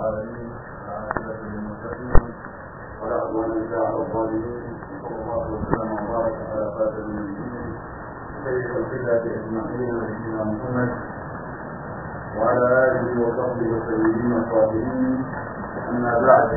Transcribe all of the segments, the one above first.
العالمين عاقبة للمتقين ولا عدوان إلا الظالمين صلى الله وسلم وبارك على خاتم النبيين سيد الهدى أجمعين نبينا محمد وعلى آله وصحبه والسيدين الطاهرين أما بعد.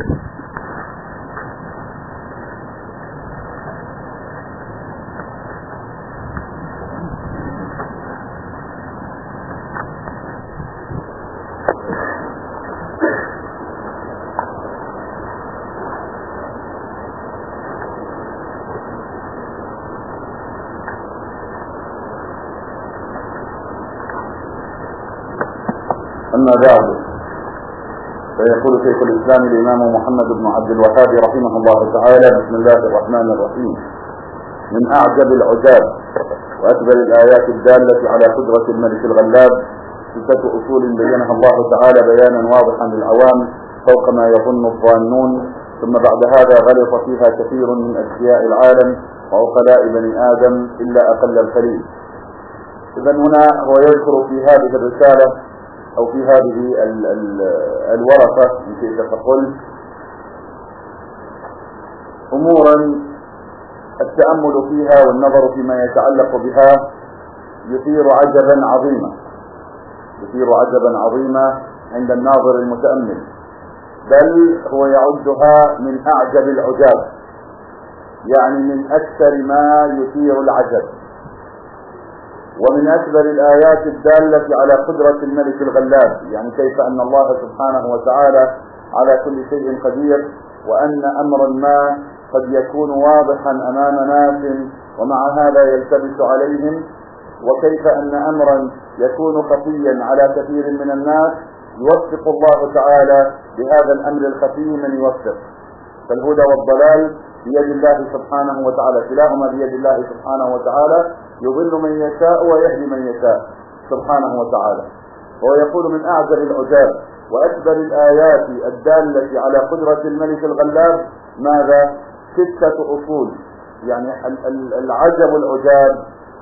بعد فيقول شيخ الإسلام الإمام محمد بن عبد الوهاب رحمه الله تعالى بسم الله الرحمن الرحيم من أعجب العجاب وأكبر الآيات الدالة على قدرة الملك الغلاب ستة أصول بينها الله تعالى بيانا واضحا للعوام فوق ما يظن الظانون ثم بعد هذا غلط فيها كثير من أذكياء العالم وعقلاء بني آدم إلا أقل القليل إذا هنا هو يذكر في هذه الرسالة أو في هذه ال ال الورقة شئت فقل أمورا التأمل فيها والنظر فيما يتعلق بها يثير عجبا عظيما. يثير عجبا عظيما عند الناظر المتأمل. بل هو يعدها من أعجب العجاب. يعني من أكثر ما يثير العجب. ومن أكبر الآيات الدالة على قدرة الملك الغلاب يعني كيف أن الله سبحانه وتعالى على كل شيء قدير وأن أمرا ما قد يكون واضحا أمام ناس ومع هذا يلتبس عليهم وكيف أن أمرا يكون خفيا على كثير من الناس يوفق الله تعالى بهذا الأمر الخفي من يوفق. فالهدى والضلال بيد الله سبحانه وتعالى كلاهما بيد الله سبحانه وتعالى يضل من يشاء ويهدي من يشاء سبحانه وتعالى. وهو يقول من أعجب العجاب وأكبر الآيات الدالة على قدرة الملك الغلاب ماذا؟ ستة أصول. يعني العجب العجاب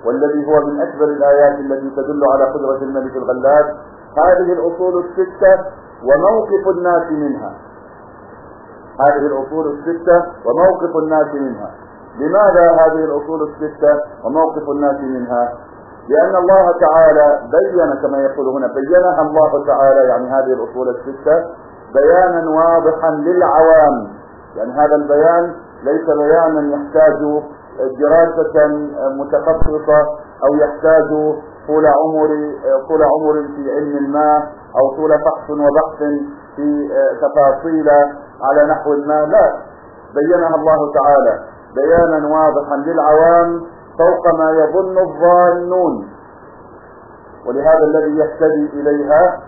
والذي هو من أكبر الآيات التي تدل على قدرة الملك الغلاب. هذه الأصول الستة وموقف الناس منها. هذه الأصول الستة وموقف الناس منها. لماذا هذه الأصول الستة وموقف الناس منها؟ لأن الله تعالى بين كما يقول هنا بينها الله تعالى يعني هذه الأصول الستة بيانا واضحا للعوام. يعني هذا البيان ليس بيانا يحتاج دراسة متخصصة أو يحتاج طول عمر طول عمر في علم ما أو طول فحص وبحث في تفاصيل على نحو ما لا بينها الله تعالى. بيانا واضحا للعوام فوق ما يظن الظانون. ولهذا الذي يهتدي إليها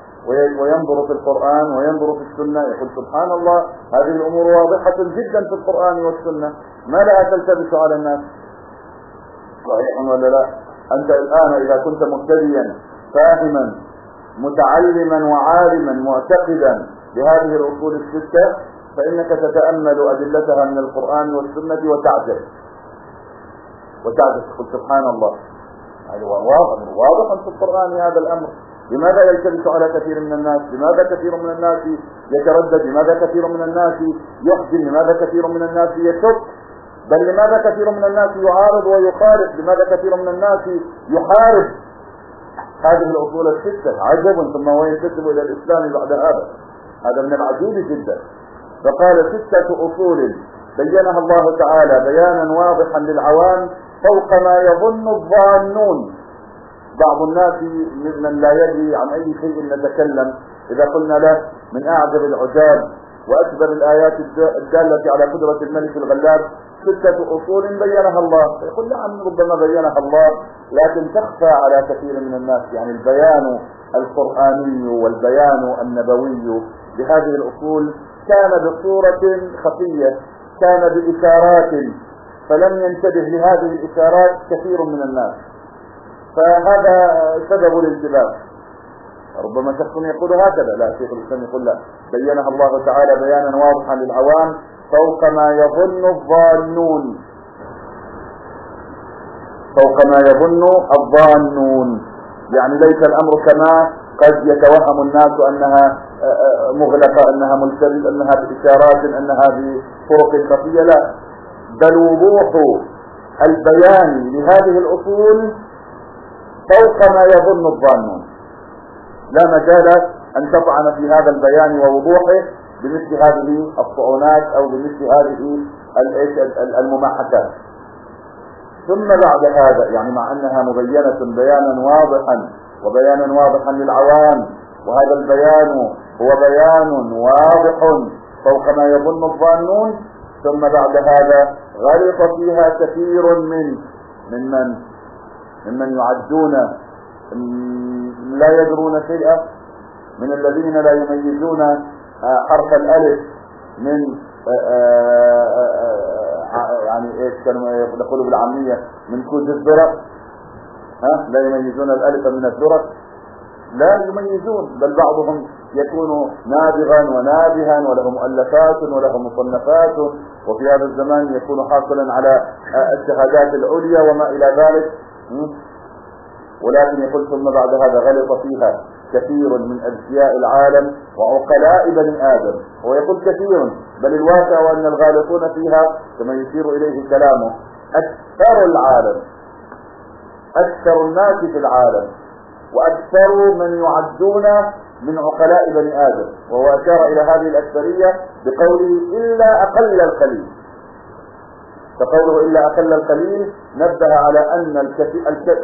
وينظر في القرآن وينظر في السنة يقول سبحان الله هذه الأمور واضحة جدا في القرآن والسنة. ما لها تلتبس على الناس؟ صحيح ولا لا؟ أنت الآن إذا كنت مهتديا فاهما متعلما وعالما معتقدا بهذه الأصول الستة فإنك تتأمل أدلتها من القرآن والسنة وتعجب. وتعجب. تقول سبحان الله. هذا واضح. واضح في القرآن هذا الأمر. لماذا يلتبس على كثير من الناس؟ لماذا كثير من الناس يتردد؟ لماذا كثير من الناس يحزن؟ لماذا كثير من الناس يشك؟ بل لماذا كثير من الناس يعارض ويخالف؟ لماذا كثير من الناس يحارب؟ هذه الأصول الستة. عجب. ثم هو ينتسب إلى الإسلام بعد هذا. هذا من العجيب جدا. فقال ستة أصول. بينها الله تعالى بيانا واضحا للعوام فوق ما يظن الظانون. بعض الناس ممن لا يدري عن أي شيء نتكلم. إذا قلنا له من أعجب العجاب وأكبر الآيات الدالة على قدرة الملك الغلاب ستة أصول بينها الله. يقول نعم ربما بينها الله لكن تخفى على كثير من الناس. يعني البيان القرآني والبيان النبوي بهذه الأصول كان بصورة خفية كان بإشارات فلم ينتبه لهذه الإشارات كثير من الناس. فهذا سبب الانتباه. ربما شخص يقول هكذا لا شيخ الإسلام يقول لا. بينها الله تعالى بيانا واضحا للعوام فوق ما يظن الظانون. فوق ما يظن الظانون. يعني ليس الأمر كما قد يتوهم الناس أنها مغلقة أنها ملتبس أنها بإشارات أنها بطرق خفية لا. بل وضوح البيان لهذه الأصول فوق ما يظن الظانون لا مجال أن تطعن في هذا البيان ووضوحه بمثل هذه الطعونات أو بمثل هذه المماحكات. ثم بعد هذا يعني مع أنها مبينة بيانا واضحا وبيانا واضحا للعوام وهذا البيان هو بيان واضح فوق ما يظن الظانون ثم بعد هذا غلط فيها كثير من ممن ممن يعدون لا يدرون شيئا من الذين لا يميزون حرف الألف من يعني إيش كانوا يقولوا بالعامية؟ من كوز الذرة. ها؟ لا يميزون الألف من الذرة. لا يميزون بل بعضهم يكون نابغا ونابها وله مؤلفات وله مصنفات وفي هذا الزمان يكون حاصلا على الشهادات العليا وما إلى ذلك. ولكن يقول ثم بعد هذا غلط فيها كثير من أذكياء العالم وعقلاء بني آدم. هو يقول كثير بل الواقع ان الغالطون فيها كما يشير إليه كلامه أكثر العالم أكثر الناس في العالم. وأكثر من يعدون من عقلاء بني آدم. وهو أشار إلى هذه الأكثرية بقوله إلا أقل القليل. فقوله إلا أقل القليل نبه على أن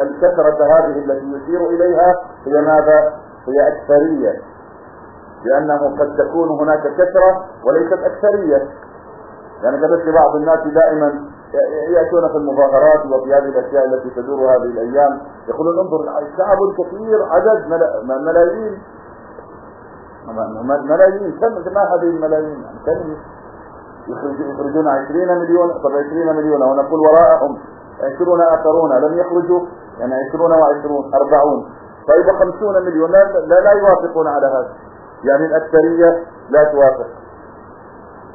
الكثرة هذه التي يشير إليها هي ماذا؟ هي أكثرية. لأنه قد تكون هناك كثرة وليست أكثرية. يعني قلت بعض الناس دائما يأتون في المظاهرات وفي هذه الأشياء التي تدور هذه الأيام. يقولون انظر شعب كثير عدد ملايين. ملايين كم ما هذه الملايين؟ كم؟ يخرجون عشرين مليون طب عشرين مليون. ونقول وراءهم عشرون آخرون. لم يخرجوا يعني عشرون وعشرون أربعون. طيب خمسون مليون. لا, لا, لا يوافقون على هذا. يعني الأكثرية لا توافق.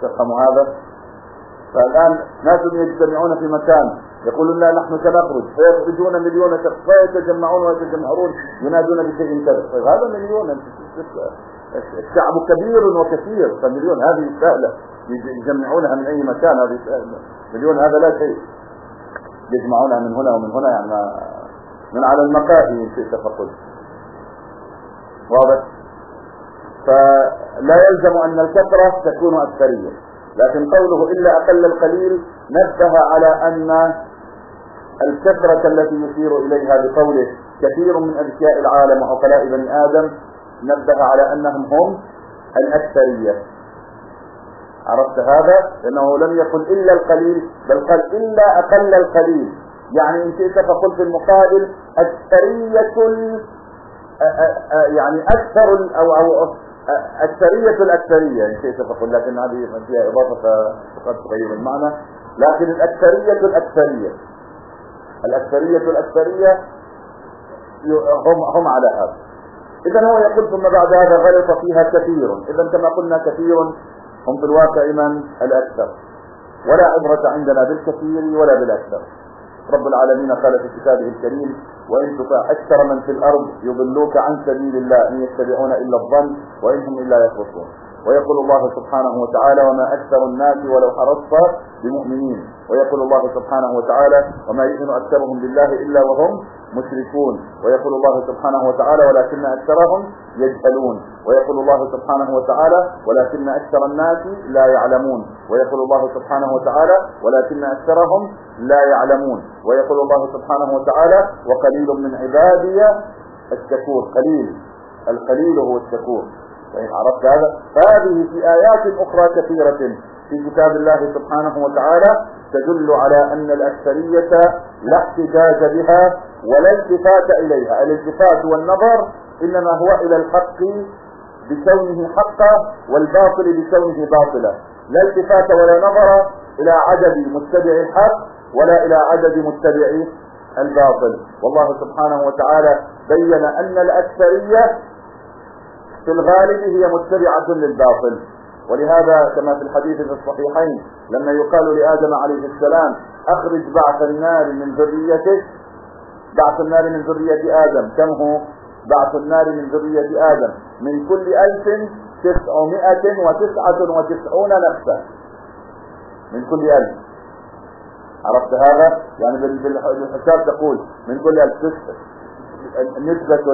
تفهموا هذا؟ فالآن ناس يجتمعون في مكان. يقولون لا نحن سنخرج فيخرجون مليون شخص فيتجمعون ويتجمهرون ينادون بشيء كذا طيب هذا مليون. الشعب كبير وكثير. فمليون هذه سهلة يجمعونها من أي مكان هذه سهلة مليون هذا لا شيء. يجمعونها من هنا ومن هنا يعني من على المقاهي ان شئت واضح؟ فلا يلزم أن الكثرة تكون أكثرية. لكن قوله إلا أقل القليل نبه على أن الكثرة التي يشير إليها بقوله كثير من أذكياء العالم وعقلاء بني آدم نبه على أنهم هم الأكثرية. عرفت هذا؟ لأنه لم يقل إلا القليل بل قال إلا أقل القليل. يعني إن شئت فقل في المقابل أكثرية يعني أكثر أو أو اكثرية الأكثرية ان شئت فقل لكن هذه فيها إضافة قد تغير المعنى. لكن الأكثرية الأكثرية الأكثرية الأكثرية هم هم على هذا. اذا هو يقول ثم بعد هذا غلط فيها كثير. اذا كما قلنا كثير هم في الواقع من الأكثر. ولا عبرة عندنا بالكثير ولا بالأكثر. رب العالمين قال في كتابه الكريم وإن تطع أكثر من في الأرض يضلوك عن سبيل الله إن يتبعون إلا الظن وإن هم إلا يخرصون. ويقول الله سبحانه وتعالى وما أكثر الناس ولو حرصت بمؤمنين. ويقول الله سبحانه وتعالى وما يؤمن أكثرهم بالله إلا وهم مشركون. ويقول الله سبحانه وتعالى ولكن أكثرهم يجهلون ويقول الله سبحانه وتعالى ولكن أكثر الناس لا يعلمون ويقول الله سبحانه وتعالى ولكن أكثرهم لا يعلمون ويقول الله سبحانه وتعالى وقليل من عبادي الشكور قليل. القليل هو الشكور. فإن عرفت هذا؟ فهذه في آيات أخرى كثيرة في كتاب الله سبحانه وتعالى تدل على أن الأكثرية لا احتجاج بها ولا التفات إليها. الالتفات والنظر إنما هو إلى الحق بكونه حقا والباطل بكونه باطلا. لا التفات ولا نظر إلى عدد متبع الحق ولا إلى عدد متبع الباطل. والله سبحانه وتعالى بين أن الأكثرية في الغالب هي متبعة للباطل. ولهذا كما في الحديث في الصحيحين لما يقال لآدم عليه السلام أخرج بعث النار من ذريتك بعث النار من ذرية آدم. كم هو؟ بعث النار من ذرية آدم. من كل ألف تسعمائة وتسعة وتسعون نفسا. من كل ألف. عرفت هذا؟ يعني بالحساب تقول من كل ألف. نسبة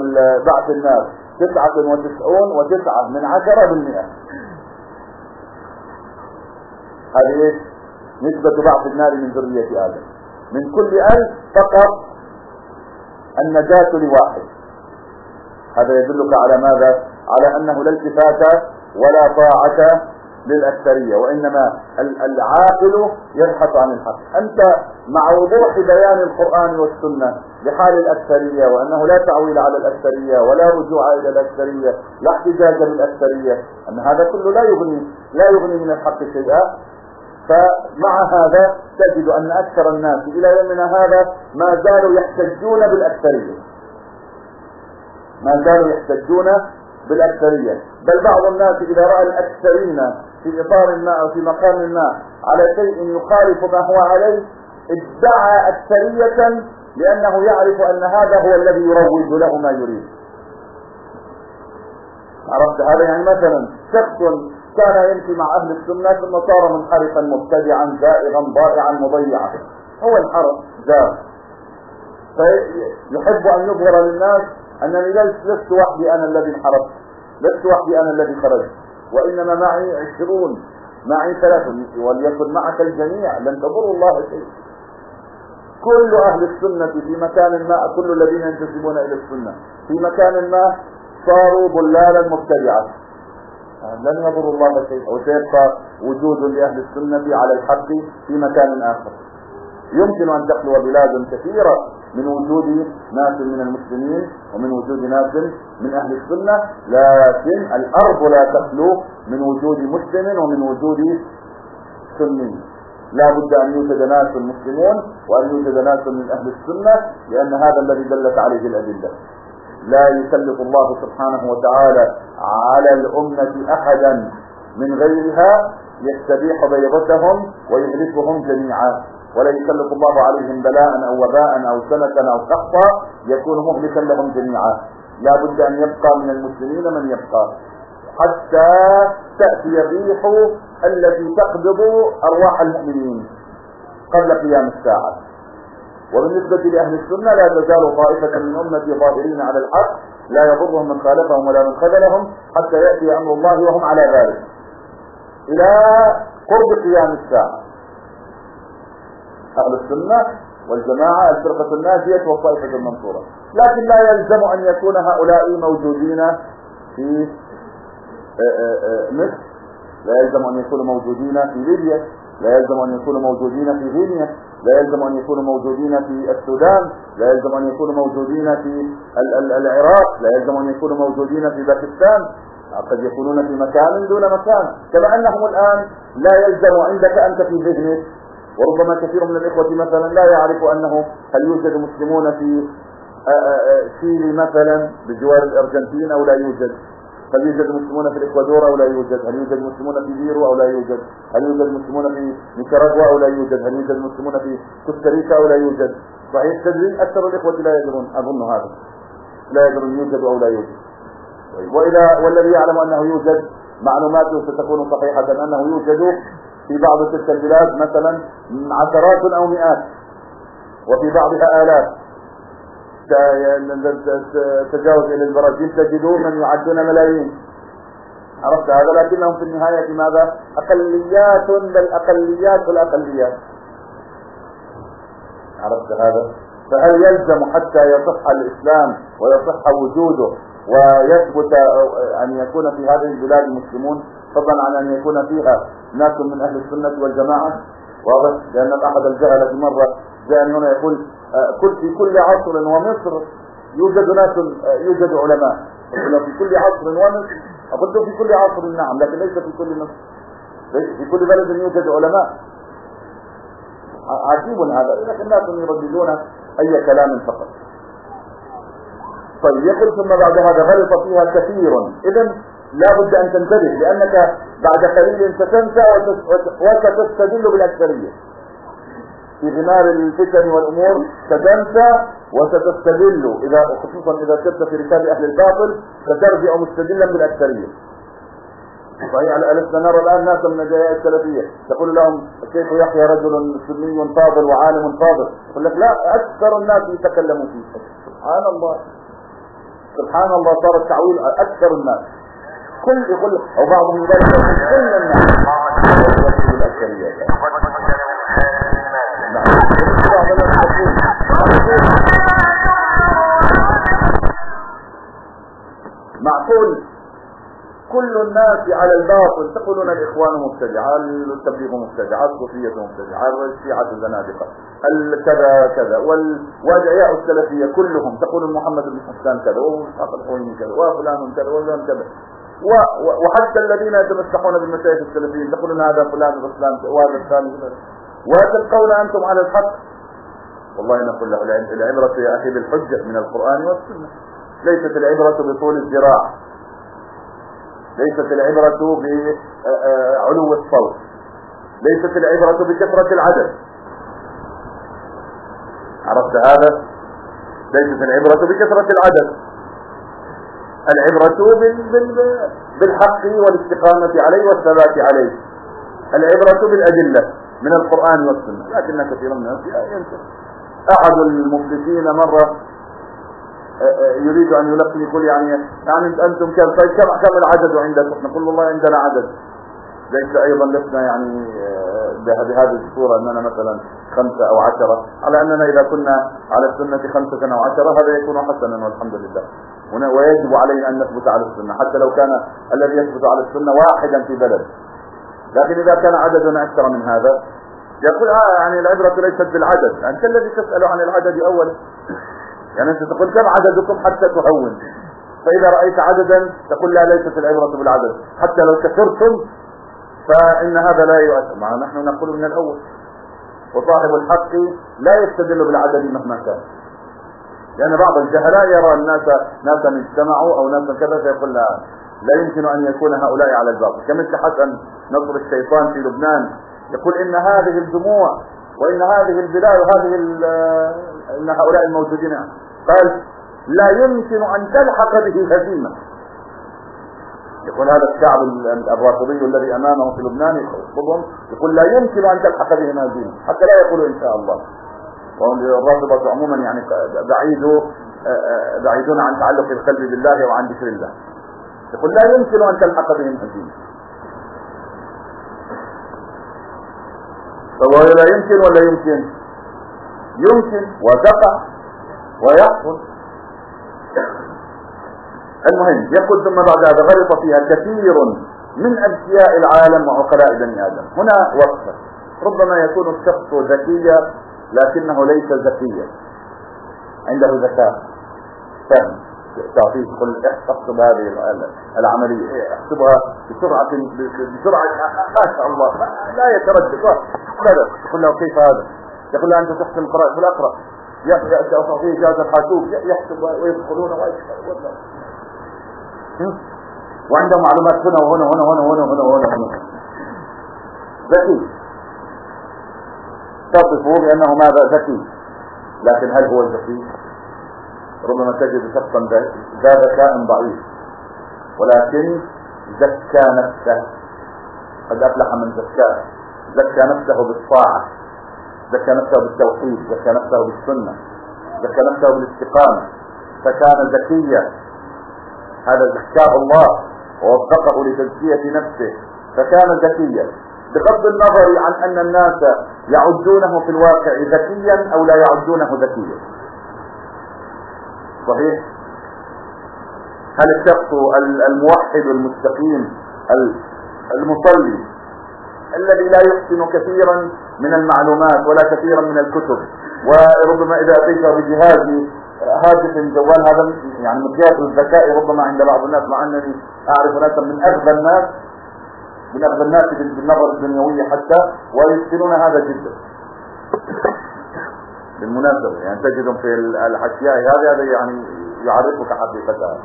بعث النار تسعة وتسعون وتسعة من عشرة بالمئة. هذه نسبة بعث النار من ذرية آدم. من كل ألف فقط النجاة لواحد. هذا يدلك على ماذا؟ على أنه لا التفات ولا طاعة للأكثرية وإنما العاقل يبحث عن الحق. أنت مع وضوح بيان القرآن والسنة لحال الأكثرية وأنه لا تعويل على الأكثرية ولا رجوع إلى الأكثرية لا احتجاج بالأكثرية أن هذا كله لا يغني لا يغني من الحق شيئا. فمع هذا تجد أن أكثر الناس إلى يومنا هذا ما زالوا يحتجون بالأكثرية. ما زالوا يحتجون بالأكثرية. بل بعض الناس إذا رأى الأكثرين في إطار ما أو في مقام ما على شيء يخالف ما هو عليه ادعى أكثرية لأنه يعرف أن هذا هو الذي يروج له ما يريد. عرفت هذا يعني مثلا شخص كان يمشي مع أهل السنة ثم صار منحرفا مبتدعا زائغا ضائعا مضيعا. هو انحرف زاغ فيحب أن يظهر للناس أنني لست وحدي أنا الذي انحرفت. لست وحدي أنا الذي خرجت. وإنما معي عشرون معي ثلاثة وليكن معك الجميع. لن تضر الله شيء كل أهل السنة في مكان ما كل الذين ينتسبون إلى السنة في مكان ما صاروا ضلالا مبتدعا. لن يضر الله شيئا. وسيبقى وجود لأهل السنة على الحق في مكان آخر. يمكن أن تخلو بلاد كثيرة من وجود ناس من المسلمين ومن وجود ناس من أهل السنة لكن الأرض لا تخلو من وجود مسلم ومن وجود سني. لا بد أن يوجد ناس مسلمون وأن يوجد ناس من أهل السنة لأن هذا الذي دلت عليه الأدلة. لا يسلط الله سبحانه وتعالى على الأمة أحدا من غيرها يستبيح بيضتهم ويهلكهم جميعا. ولا يسلط الله عليهم بلاء أو وباء أو سنة أو سخطا يكون مهلكا لهم جميعا. لا بد أن يبقى من المسلمين من يبقى. حتى تأتي الريح التي تقبض أرواح المؤمنين قبل قيام الساعة. وبالنسبة لأهل السنة لا تزال طائفة من أمتي ظاهرين على الحق لا يضرهم من خالفهم ولا من خذلهم حتى يأتي أمر الله وهم على ذلك. إلى قرب قيام الساعة. أهل السنة والجماعة الفرقة الناجية والطائفة المنصورة. لكن لا يلزم أن يكون هؤلاء موجودين في آه، آه، آه، مصر. لا يلزم أن يكونوا موجودين في ليبيا. لا يلزم أن يكونوا موجودين في غينيا. لا يلزم أن يكونوا موجودين في السودان لا يلزم أن يكونوا موجودين في العراق لا يلزم أن يكونوا موجودين في باكستان. قد يكونون في مكان دون مكان. كما أنهم الآن لا يلزم عندك أنت في ذهنك وربما كثير من الإخوة مثلا لا يعرف أنه هل يوجد مسلمون في شيلي مثلا بجوار الأرجنتين أو لا يوجد. هل يوجد مسلمون في الإكوادور أو لا يوجد؟ هل يوجد مسلمون في بيرو أو لا يوجد؟ هل يوجد مسلمون في نيكاراغوا أو لا يوجد؟ هل يوجد مسلمون في كوستاريكا أو لا يوجد؟ صحيح تدري أكثر الإخوة لا يدرون أظن هذا. لا يدرون يوجد أو لا يوجد. وإذا والذي يعلم أنه يوجد معلوماته ستكون صحيحة أنه يوجد في بعض تلك البلاد مثلا عشرات أو مئات وفي بعضها آلاف. تجاوز إلى البرازيل تجدون من يعدون ملايين. عرفت هذا؟ لكنهم في النهاية ماذا؟ أقليات بل أقليات الأقليات. عرفت هذا؟ فهل يلزم حتى يصح الإسلام ويصح وجوده ويثبت أن يكون في هذه البلاد مسلمون فضلا عن أن يكون فيها. ناس من أهل السنة والجماعة. واضح؟ لأن أحد الجهلة مرة جاء هنا يقول آه، كل في كل عصر ومصر يوجد ناس آه، يوجد علماء. في كل عصر ومصر قلت في كل عصر نعم لكن ليس في كل مصر. في كل بلد يوجد علماء. عجيب هذا. لكن الناس يرددون أي كلام فقط. طيب يقول ثم بعد هذا غلط فيها كثير. إذا لا بد أن تنتبه لأنك بعد قليل ستنسى وستستدل بالأكثرية. في غمار الفتن والأمور ستنسى وستستدل إذا خصوصا إذا سرت في ركاب أهل الباطل سترجع مستدلا بالأكثرية. صحيح ألسنا نرى الآن ناسا من الجاية السلفية؟ تقول لهم الشيخ يحيى رجل سني فاضل وعالم فاضل. يقول لك لا أكثر الناس يتكلموا فيه. سبحان الله. سبحان الله صار التعويل أكثر الناس. كل يقول أو بعضهم يقول كل الناس. معقول. كل الناس على الباطل تقولون الإخوان مبتدعة التبليغ مبتدعة الصوفية مبتدعة الشيعة الزنادقة. كذا كذا والادعياء السلفية كلهم تقول محمد بن حسان كذا واسحاق الحويني كذا وفلان كذا وفلان كذا. وحتى الذين يتمسحون بالمشايخ السلفيين تقولون هذا فلان وفلان وهذا الثاني وتلقون أنتم على الحق. والله نقول له العبرة يا أخي بالحجة من القرآن والسنة. ليست العبرة بطول الذراع. ليست العبرة بعلو الصوت. ليست العبرة بكثرة العدد. عرفت هذا؟ ليست العبرة بكثرة العدد. العبرة بالحق والاستقامة عليه والثبات عليه. العبرة بالأدلة من القرآن والسنة. لكن كثير من الناس ينسى. أحد المفلسين مرة يريد أن يلقي يقول يعني يعني أنتم كم؟ طيب كم كم العدد عندكم؟ نقول والله عندنا عدد. ليس أيضا لسنا يعني بهذه الصورة أننا مثلا خمسة أو عشرة على أننا إذا كنا على السنة خمسة أو عشرة هذا يكون حسنا والحمد لله. ويجب علينا أن نثبت على السنة حتى لو كان الذي يثبت على السنة واحدا في بلد. لكن إذا كان عددنا أكثر من هذا يقول آه يعني العبرة ليست بالعدد. أنت الذي تسأل عن العدد أولا يعني أنت تقول كم عددكم حتى تهون. فإذا رأيت عددا تقول لا ليست العبرة بالعدد. حتى لو كثرتم فإن هذا لا يؤثر. مع نحن نقول من الأول. وصاحب الحق لا يستدل بالعدد مهما كان. لأن بعض الجهلاء يرى الناس ناسا اجتمعوا أو ناسا كذا فيقول لا لا يمكن أن يكون هؤلاء على الباطل. كمثل حسن نصر الشيطان في لبنان يقول إن هذه الجموع وإن هذه البلاد وهذه إن هؤلاء الموجودين. قال لا يمكن أن تلحق به هزيمة. يقول هذا الشعب الرافضي الذي أمامه في لبنان يخطبهم يقول لا يمكن أن تلحق به هزيمة. حتى لا يقولوا إن شاء الله. والرافضة عموما يعني بعيدوا بعيدون عن تعلق القلب بالله وعن ذكر الله. يقول لا يمكن أن تلحق بهم هزيمة. فهو لا يمكن ولا يمكن. يمكن وتقع ويحصل المهم يقول ثم بعد هذا غلط فيها كثير من أذكياء العالم وعقلاء بني آدم. هنا وقفة ربما يكون الشخص ذكيا لكنه ليس ذكيا. عنده ذكاء. فهم. تعطيه تقول احسب هذه العملية. احسبها بسرعة بسرعة. ما شاء الله. لا يتردد. ماذا تقول له كيف هذا؟ يقول له أنت تحسن القراءة في الأقرأ. يأتي تعطيه جهاز الحاسوب. يحسب ويدخلون ويدخلون. وعنده معلومات هنا وهنا وهنا وهنا وهنا وهنا وهنا. وهنا ذكي. تصفه بأنه ماذا ذكي؟ لكن هل هو الذكي ربما تجد شخصا ذا ذكاء ضعيف. ولكن زكى نفسه. قد أفلح من زكاه. زكى نفسه بالطاعة. زكى نفسه بالتوحيد زكى نفسه بالسنة زكى نفسه بالاستقامة. فكان ذكيا هذا زكاه الله ووفقه لتزكية نفسه. فكان ذكيا بغض النظر عن أن الناس يعدونه في الواقع ذكيا أو لا يعدونه ذكيا. صحيح؟ هل الشخص الموحد المستقيم المصلي الذي لا يحسن كثيرا من المعلومات ولا كثيرا من الكتب. وربما إذا أتيت بجهاز هاتف جوال هذا يعني مقياس الذكاء ربما عند بعض الناس مع أنني أعرف ناسا من أغبى الناس من أغبى الناس بالنظر الدنيوية حتى ويحسنون هذا جدا. بالمناسبة يعني تجدهم في الأشياء هذه هذا يعني يعرفك حقيقتها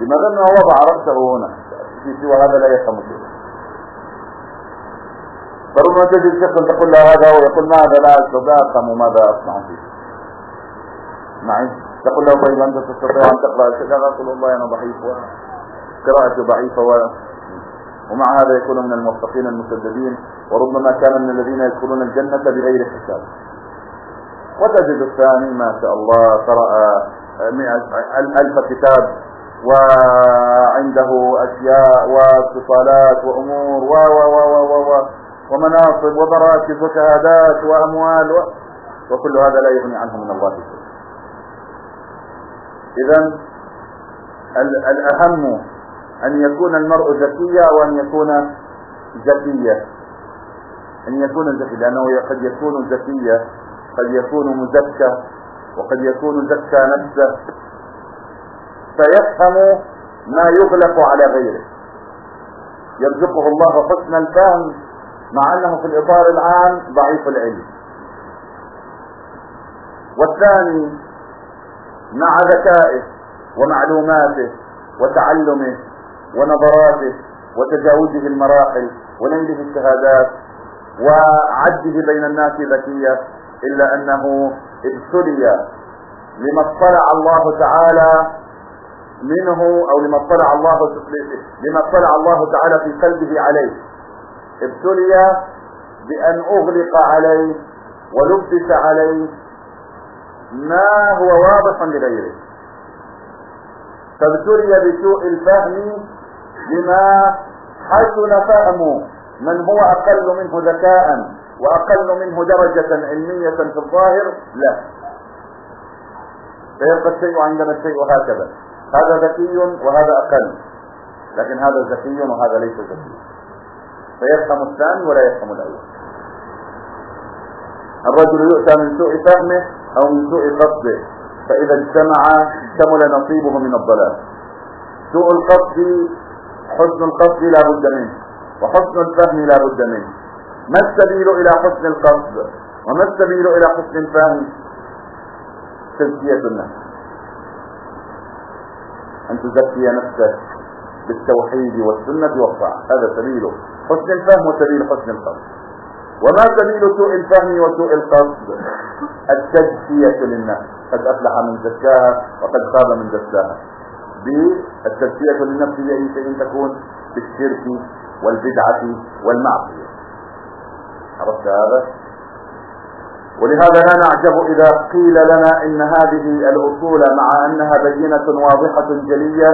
لماذا أنه وضع رأسه هنا؟ في سوى هذا لا يفهم شيء فربما تجد شخصا تقول له هذا ويقول ماذا لا أستطيع أفهم ماذا أصنع فيه. معي؟ تقول له طيب أنت تستطيع أن تقرأ كذا قال والله أنا ضعيف وقراءتي ضعيفة و... ومع هذا يكون من الموفقين المسددين وربما كان من الذين يدخلون الجنة بغير حساب. وتجد الثاني ما شاء الله قرأ ألف كتاب وعنده أشياء واتصالات وأمور و و و و و. ومناصب ومراكز وشهادات وأموال و... وكل هذا لا يغني عنه من الله شيء. إذا الأهم أن يكون المرء ذكيا وأن يكون ذكيا أن يكون ذكي لأنه قد يكون ذكيا قد يكون مزكى وقد يكون زكى نفسه. فيفهم ما يغلق على غيره. يرزقه الله حسن الفهم. مع أنه في الإطار العام ضعيف العلم. والثاني مع ذكائه ومعلوماته وتعلمه ونظراته وتجاوزه المراحل ونيله الشهادات وعده بين الناس ذكية إلا أنه ابتلي لما اطلع الله تعالى منه أو لما اطلع الله لما اطلع الله تعالى في قلبه عليه. ابتلي بأن أغلق عليه ولبس عليه ما هو واضح لغيره. فابتلي بسوء الفهم بما حسن فهم من هو أقل منه ذكاء وأقل منه درجة علمية في الظاهر لا. فيبقى الشيء عندنا الشيء هكذا. هذا ذكي وهذا أقل لكن هذا ذكي وهذا ليس ذكي. فيفهم الثاني ولا يفهم الأول. الرجل يؤتى من سوء فهمه أو من سوء قصده فإذا اجتمع كمل نصيبه من الضلال. سوء القصد حسن القصد لا بد منه وحسن الفهم لا بد منه. ما السبيل إلى حسن القصد؟ وما السبيل إلى حسن الفهم؟ تزكية النفس. أن تزكي نفسك. بالتوحيد والسنة والطاعة. هذا سبيله حسن الفهم وسبيل حسن القصد. وما سبيل سوء الفهم وسوء القصد؟ التزكية للنفس قد أفلح من زكاها وقد خاب من دساها. بالتزكية للنفس بأي شيء تكون بالشرك والبدعة والمعصية. عرفت هذا؟ ولهذا لا نعجب إذا قيل لنا إن هذه الأصول مع أنها بينة واضحة جلية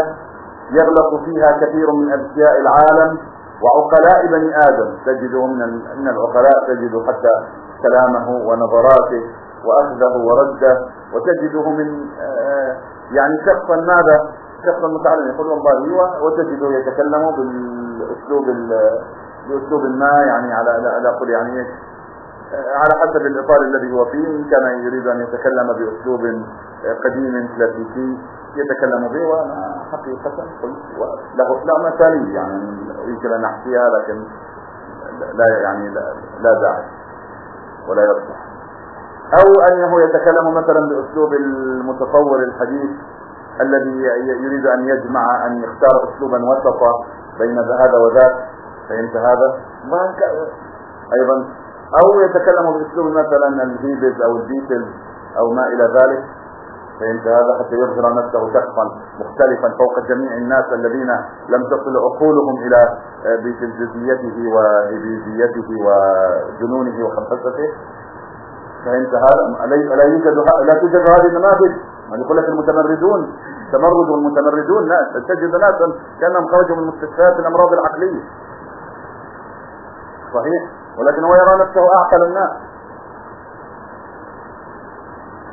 يغلط فيها كثير من أذكياء العالم وعقلاء بني آدم. تجده من من العقلاء تجد حتى كلامه ونظراته وأخذه ورده وتجده من آه، يعني شخصا ماذا؟ شخصا متعلم. يقول والله أيوه. وتجده يتكلم بالأسلوب باسلوب ما يعني على على قول يعني على حسب الإطار الذي هو فيه إن كان يريد أن يتكلم بأسلوب قديم كلاسيكي يتكلم به وأنا حقيقة قلت له لا مثالي يعني يمكن أن أحكيها لكن لا يعني لا, داعي ولا يصلح أو أنه يتكلم مثلا بأسلوب المتطور الحديث الذي يريد أن يجمع أن يختار اسلوبا وسطا بين هذا وذاك فهمت هذا؟ أيضا أو يتكلم باسلوب مثلا الهيبز أو البيتلز أو ما إلى ذلك. فهمت هذا حتى يظهر نفسه شخصا مختلفا فوق جميع الناس الذين لم تصل عقولهم إلى بيتلزيته وهبيزيته وجنونه وخنفسته فهمت هذا لا يوجد لا توجد هذه النماذج ما يقول لك المتمردون. تمرد والمتمردون ناس تجد ناسا كأنهم خرجوا من مستشفيات الأمراض العقلية. صحيح؟ ولكن هو يرى نفسه أعقل الناس.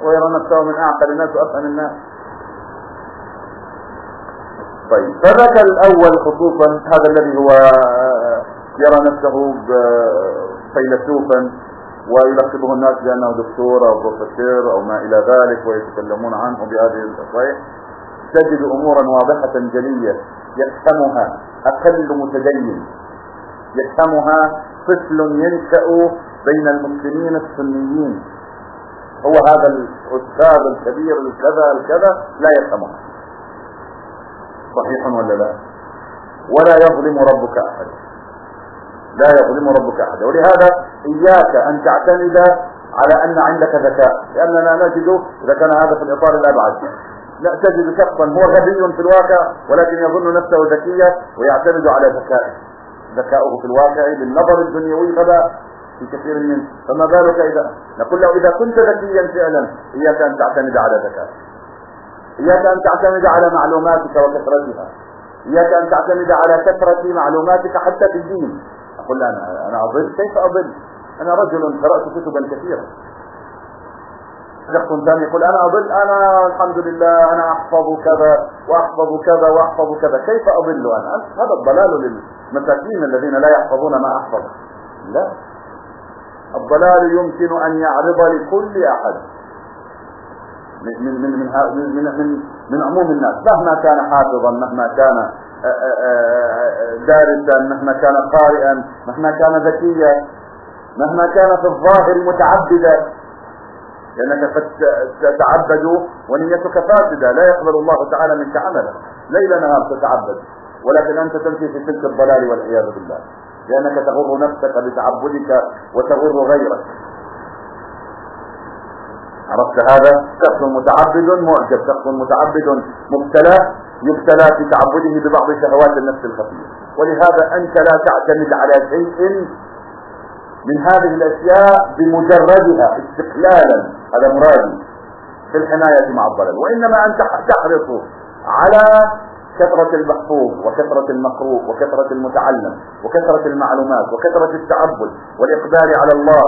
ويرى نفسه من أعقل الناس وأفهم الناس. طيب فذاك الأول خصوصا هذا الذي هو يرى نفسه فيلسوفا ويلقبه الناس بأنه دكتور أو بروفيسور أو ما إلى ذلك ويتكلمون عنه بهذه التصريح تجد امورا واضحة جلية يفهمها أقل متدين. يفهمها طفل ينشأ بين المسلمين السنيين. هو هذا الأستاذ الكبير الكذا الكذا لا يفهمها صحيح ولا لا؟ ولا يظلم ربك أحد. لا يظلم ربك أحدا ولهذا إياك أن تعتمد على أن عندك ذكاء. لأننا نجد إذا كان هذا في الإطار الأبعد. لا تجد شخصا هو غبي في الواقع ولكن يظن نفسه ذكيا ويعتمد على ذكائه. ذكاؤه في الواقع بالنظر الدنيوي غباء في كثير منه فما بالك إذا نقول له إذا كنت ذكيا فعلا إياك أن تعتمد على ذكائك. إياك أن تعتمد على معلوماتك وكثرتها. إياك أن تعتمد على كثرة معلوماتك حتى في الدين. أقول أنا أنا أضل كيف أضل؟ أنا رجل قرأت كتبا كثيرة شخص ثاني يقول أنا أضل أنا الحمد لله أنا أحفظ كذا وأحفظ كذا وأحفظ كذا. كيف أضل أنا؟ هذا الضلال للمساكين الذين لا يحفظون ما أحفظ. لا. الضلال يمكن أن يعرض لكل أحد. من من من من من, من, من عموم الناس. مهما كان حافظا مهما كان دارسا مهما كان قارئا مهما كان ذكيا مهما كان في الظاهر متعبدا. لأنك قد تتعبد ونيتك فاسدة. لا يقبل الله تعالى منك عملا. ليل نهار تتعبد. ولكن أنت تمشي في سلك الضلال والعياذ بالله. لأنك تغر نفسك بتعبدك وتغر غيرك. عرفت هذا؟ شخص متعبد معجب. شخص متعبد مبتلى يبتلى في تعبده ببعض شهوات النفس الخفية ولهذا أنت لا تعتمد على شيء من هذه الأشياء بمجردها استقلالا. هذا مرادي في الحماية مع الضلال. وإنما أنت تحرص على كثرة المحفوظ وكثرة المقروء وكثرة المتعلم وكثرة المعلومات وكثرة التعبد والإقبال على الله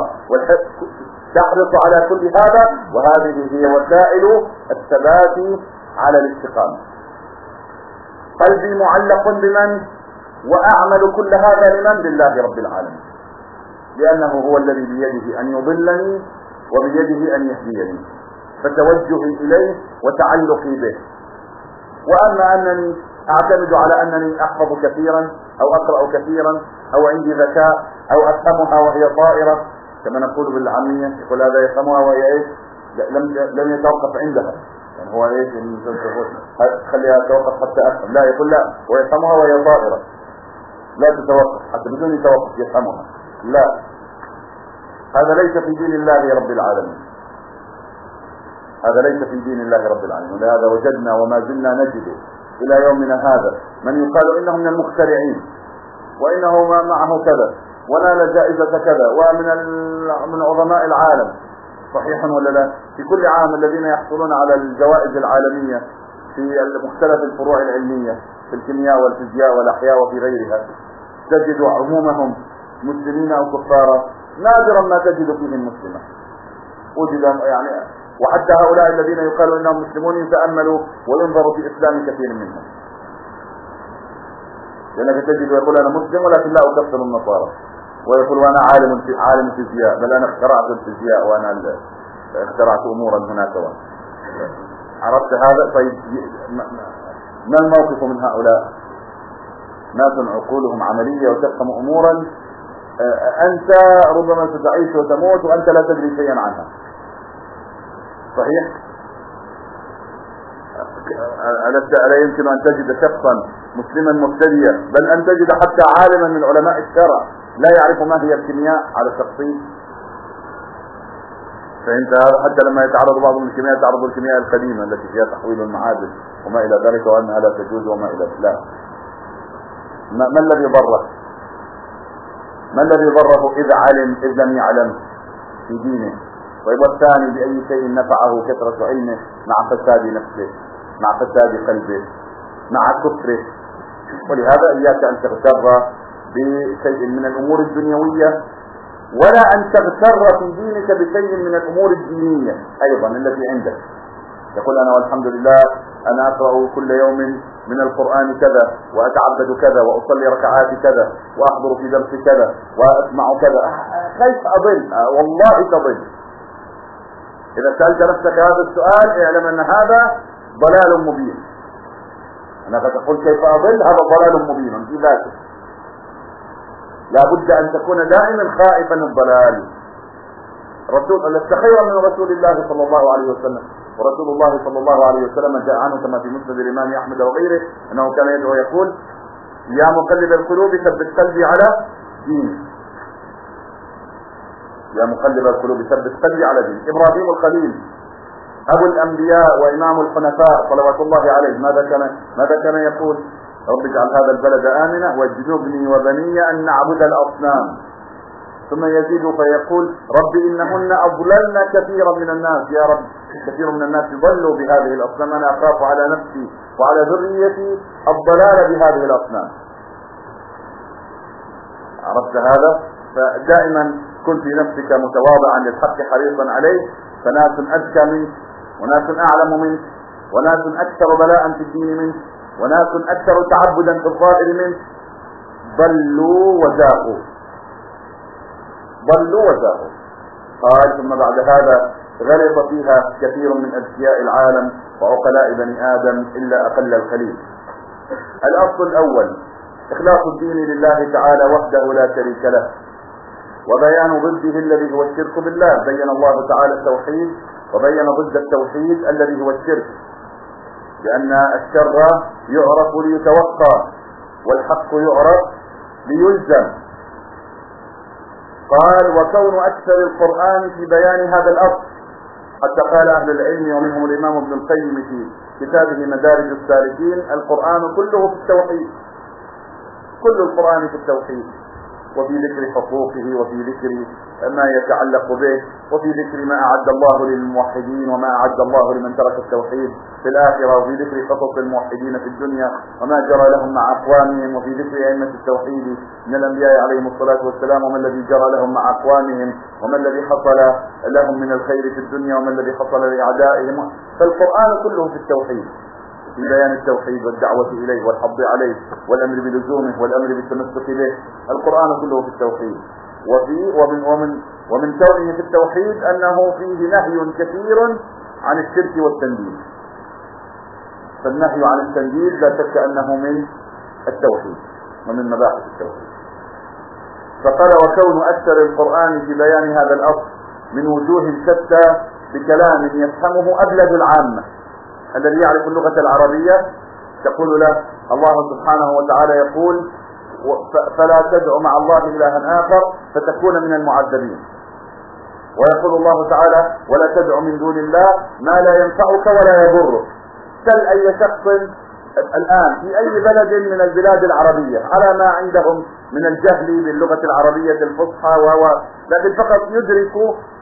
تحرص على كل هذا وهذه هي وسائل الثبات على الاستقامة. قلبي معلق بمن؟ وأعمل كل هذا لمن؟ لله رب العالمين. لأنه هو الذي بيده أن يضلني وبيده أن يهديني. فتوجهي إليه وتعلقي به. وأما أنني أعتمد على أنني أحفظ كثيرا أو أقرأ كثيرا أو عندي ذكاء أو أفهمها وهي طائرة كما نقول بالعامية يقول هذا يفهمها وهي إيش؟ لم لم يتوقف عندها. يعني هو إيش؟ خليها تتوقف حتى أفهم. لا يقول لا هو يفهمها وهي طائرة. لا تتوقف حتى بدون توقف يفهمها. لا. هذا ليس في دين الله رب العالمين. هذا ليس في دين الله رب العالمين. ولهذا وجدنا وما زلنا نجد إلى يومنا هذا. من يقال إنه من المخترعين وإنه ما معه كذا ونال جائزة كذا ومن من عظماء العالم. صحيح ولا لا؟ في كل عام الذين يحصلون على الجوائز العالمية في مختلف الفروع العلمية في الكيمياء والفيزياء والأحياء وفي غيرها تجد عمومهم مسلمين أو كفارا. نادرا ما تجد فيهم مسلما وجد يعني وحتى هؤلاء الذين يقالوا إنهم مسلمون يتاملوا وينظروا في إسلام كثير منهم. لأنك تجد يقول أنا مسلم ولكن لا أكفر النصارى. ويقول وأنا عالم في عالم الفيزياء. بل أنا اخترعت الفيزياء وأنا اخترعت أمورا هناك. عرفت هذا؟ طيب ما الموقف من هؤلاء؟ ناس عقولهم عملية وتفهم أمورا؟ أنت ربما ستعيش وتموت وأنت لا تدري شيئا عنها. صحيح؟ ألا يمكن أن تجد شخصا مسلما مبتديا بل أن تجد حتى عالما من علماء الشرع لا يعرف ما هي الكيمياء على التفصيل فانت حتى لما يتعرض بعض الكيمياء يتعرض الكيمياء القديمة التي فيها تحويل المعادن وما إلى ذلك وأنها لا تجوز وما إلى لا. ما, ما الذي ضره؟ ما الذي ضره إذ علم إذ لم يعلم في دينه؟ والثاني بأي شيء نفعه كثرة علمه مع فساد نفسه مع فساد قلبه مع كفره. ولهذا إياك أن تغتر بشيء من الأمور الدنيوية ولا أن تغتر في دينك بشيء من الأمور الدينية أيضا التي عندك. يقول أنا والحمد لله أنا أقرأ كل يوم من القرآن كذا وأتعبد كذا وأصلي ركعات كذا وأحضر في درس كذا وأسمع كذا. كيف أضل والله تضل إذا سألت نفسك هذا السؤال اعلم أن هذا ضلال مبين. أنك تقول كيف أضل؟ هذا ضلال مبين في ذاته. لا بد أن تكون دائما خائفا الضلال. رسول التخير من رسول الله صلى الله عليه وسلم. ورسول الله صلى الله عليه وسلم جاء عنه كما في مسند الإمام أحمد وغيره أنه كان يدعو يقول يا مقلب القلوب ثبت قلبي على الدين يا مقلب القلوب ثبت قلبي على دين. إبراهيم الخليل أبو الأنبياء وإمام الحنفاء صلوات الله عليه. ماذا كان ماذا كان يقول؟ رب اجعل هذا البلد آمنا واجنبني وبني أن نعبد الأصنام. ثم يزيد فيقول رب إنهن أضللن كثيرا من الناس. يا رب كثير من الناس ضلوا بهذه الأصنام. أنا أخاف على نفسي وعلى ذريتي الضلال بهذه الأصنام. عرفت هذا؟ فدائما كن في نفسك متواضعا للحق حريصا عليه. فناس أذكى منك وناس أعلم منك وناس أكثر بلاء في الدين منك وناس أكثر تعبدا في الظاهر منك. ضلوا وزاغوا. ضلوا وزاغوا. قال ثم بعد هذا غلط فيها كثير من أذكياء العالم وعقلاء بني آدم إلا أقل القليل الأصل الأول إخلاص الدين لله تعالى وحده لا شريك له. وبيان ضده الذي هو الشرك بالله. بين الله تعالى التوحيد وبين ضد التوحيد الذي هو الشرك. لأن الشر يعرف ليتوقع والحق يعرف ليلزم. قال وكون أكثر القرآن في بيان هذا الأصل. حتى قال أهل العلم ومنهم الإمام ابن القيم في كتابه مدارج السالكين القرآن كله في التوحيد. كل القرآن في التوحيد. وفي ذكر حقوقه وفي ذكر ما يتعلق به وفي ذكر ما أعد الله للموحدين وما أعد الله لمن ترك التوحيد في الآخرة وفي ذكر قصص الموحدين في الدنيا وما جرى لهم مع أقوامهم وفي ذكر أئمة التوحيد من الأنبياء عليهم الصلاة والسلام وما الذي جرى لهم مع أقوامهم وما الذي حصل لهم من الخير في الدنيا وما الذي حصل لأعدائهم. فالقرآن كله في التوحيد. في بيان التوحيد والدعوة إليه والحض عليه والأمر بلزومه والأمر بالتمسك به. القرآن كله في التوحيد. وفي ومن ومن ومن كونه في التوحيد أنه فيه نهي كثير عن الشرك والتنديد فالنهي عن التنديد لا شك أنه من التوحيد ومن مباحث التوحيد. فقال وكون أكثر القرآن في بيان هذا الأصل من وجوه شتى بكلام يفهمه أبلد العامة. الذي يعرف اللغة العربية تقول له الله سبحانه وتعالى يقول فلا تدع مع الله إلها آخر فتكون من المعذبين. ويقول الله تعالى ولا تدع من دون الله ما لا ينفعك ولا يضرك. سل أي شخص الآن في أي بلد من البلاد العربية على ما عندهم من الجهل باللغة العربية الفصحى و لكن فقط يدرك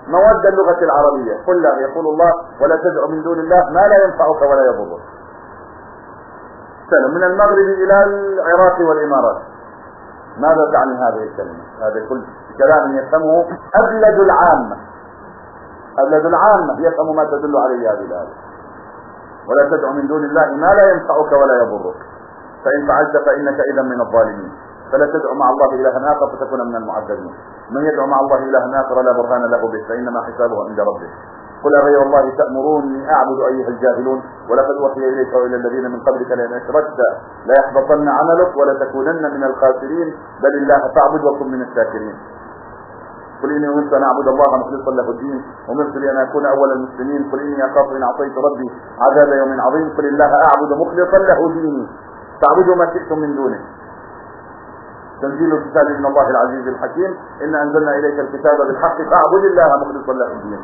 مواد اللغة العربية. قل لا يقول الله ولا تدع من دون الله ما لا ينفعك ولا يضرك. سلم من المغرب إلى العراق والإمارات. ماذا تعني هذه الكلمة؟ هذا كل كلام يفهمه أبلد العامة. أبلد العامة. يفهم ما تدل عليه هذه الآية. ولا تدع من دون الله ما لا ينفعك ولا يضرك. فإن فعلت فإنك إذا من الظالمين. فلا تدع مع الله إلها آخر فتكون من المعذبين. من يدعو مع الله إلها آخر لا برهان له به فإنما حسابه عند ربه. قل غير الله تأمروني أعبد أيها الجاهلون ولقد أوحي إليك وإلى الذين من قبلك لئن أشركت ليحبطن عملك ولتكونن من الخاسرين. بل الله فاعبد وكن من الشاكرين. قل إني أمرت أن أعبد الله مخلصا له الدين أمرت لأن أكون أول المسلمين. قل إني أخاف إن عصيت ربي عذاب يوم عظيم. قل الله أعبد مخلصا له ديني. فاعبدوا ما شئتم من دونه. تنزيل الكتاب من الله العزيز الحكيم. إن أنزلنا إليك الكتاب بالحق فاعبد الله مخلصا له الدين.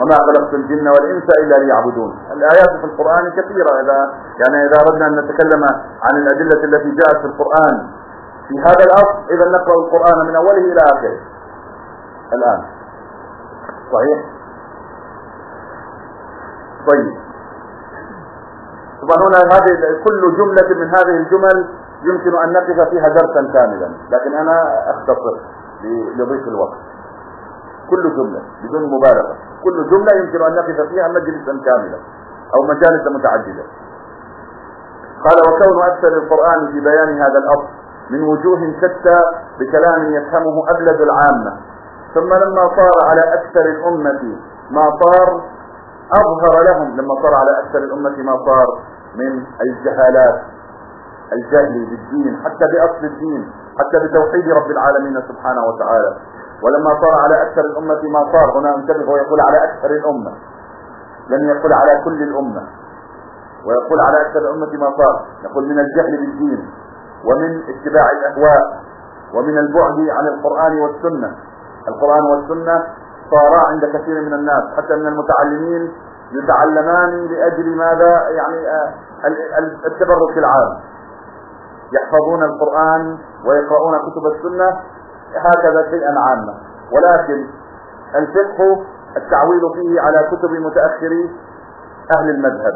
وما خلقت الجن والإنس إلا ليعبدون. الآيات في القرآن كثيرة إذا يعني إذا أردنا أن نتكلم عن الأدلة التي جاءت في القرآن في هذا الأصل إذا نقرأ القرآن من أوله إلى آخره. الآن. صحيح؟ طيب. طبعا هنا هذه كل جملة من هذه الجمل يمكن أن نقف فيها درسا كاملا لكن أنا أختصر لضيق الوقت. كل جملة بدون مبالغة. كل جملة يمكن أن نقف فيها مجلسا كاملا أو مجالس متعددة. قال وكون أكثر القرآن في بيان هذا الأصل من وجوه شتى بكلام يفهمه أبلد العامة. ثم لما صار على أكثر الأمة ما صار أظهر لهم لما صار على أكثر الأمة ما صار من الجهالات. الجهل بالدين حتى بأصل الدين حتى بتوحيد رب العالمين سبحانه وتعالى. ولما صار على أكثر الأمة ما صار. هنا انتبه ويقول على أكثر الأمة. لم يقل على كل الأمة. ويقول على أكثر الأمة ما صار. يقول من الجهل بالدين ومن اتباع الأهواء ومن البعد عن القرآن والسنة. القرآن والسنة صارا عند كثير من الناس حتى من المتعلمين يتعلمان لأجل ماذا؟ يعني آه، التبرك العام. يحفظون القرآن ويقرؤون كتب السنة هكذا شيئا عاما ولكن الفقه التعويل فيه على كتب متأخري أهل المذهب.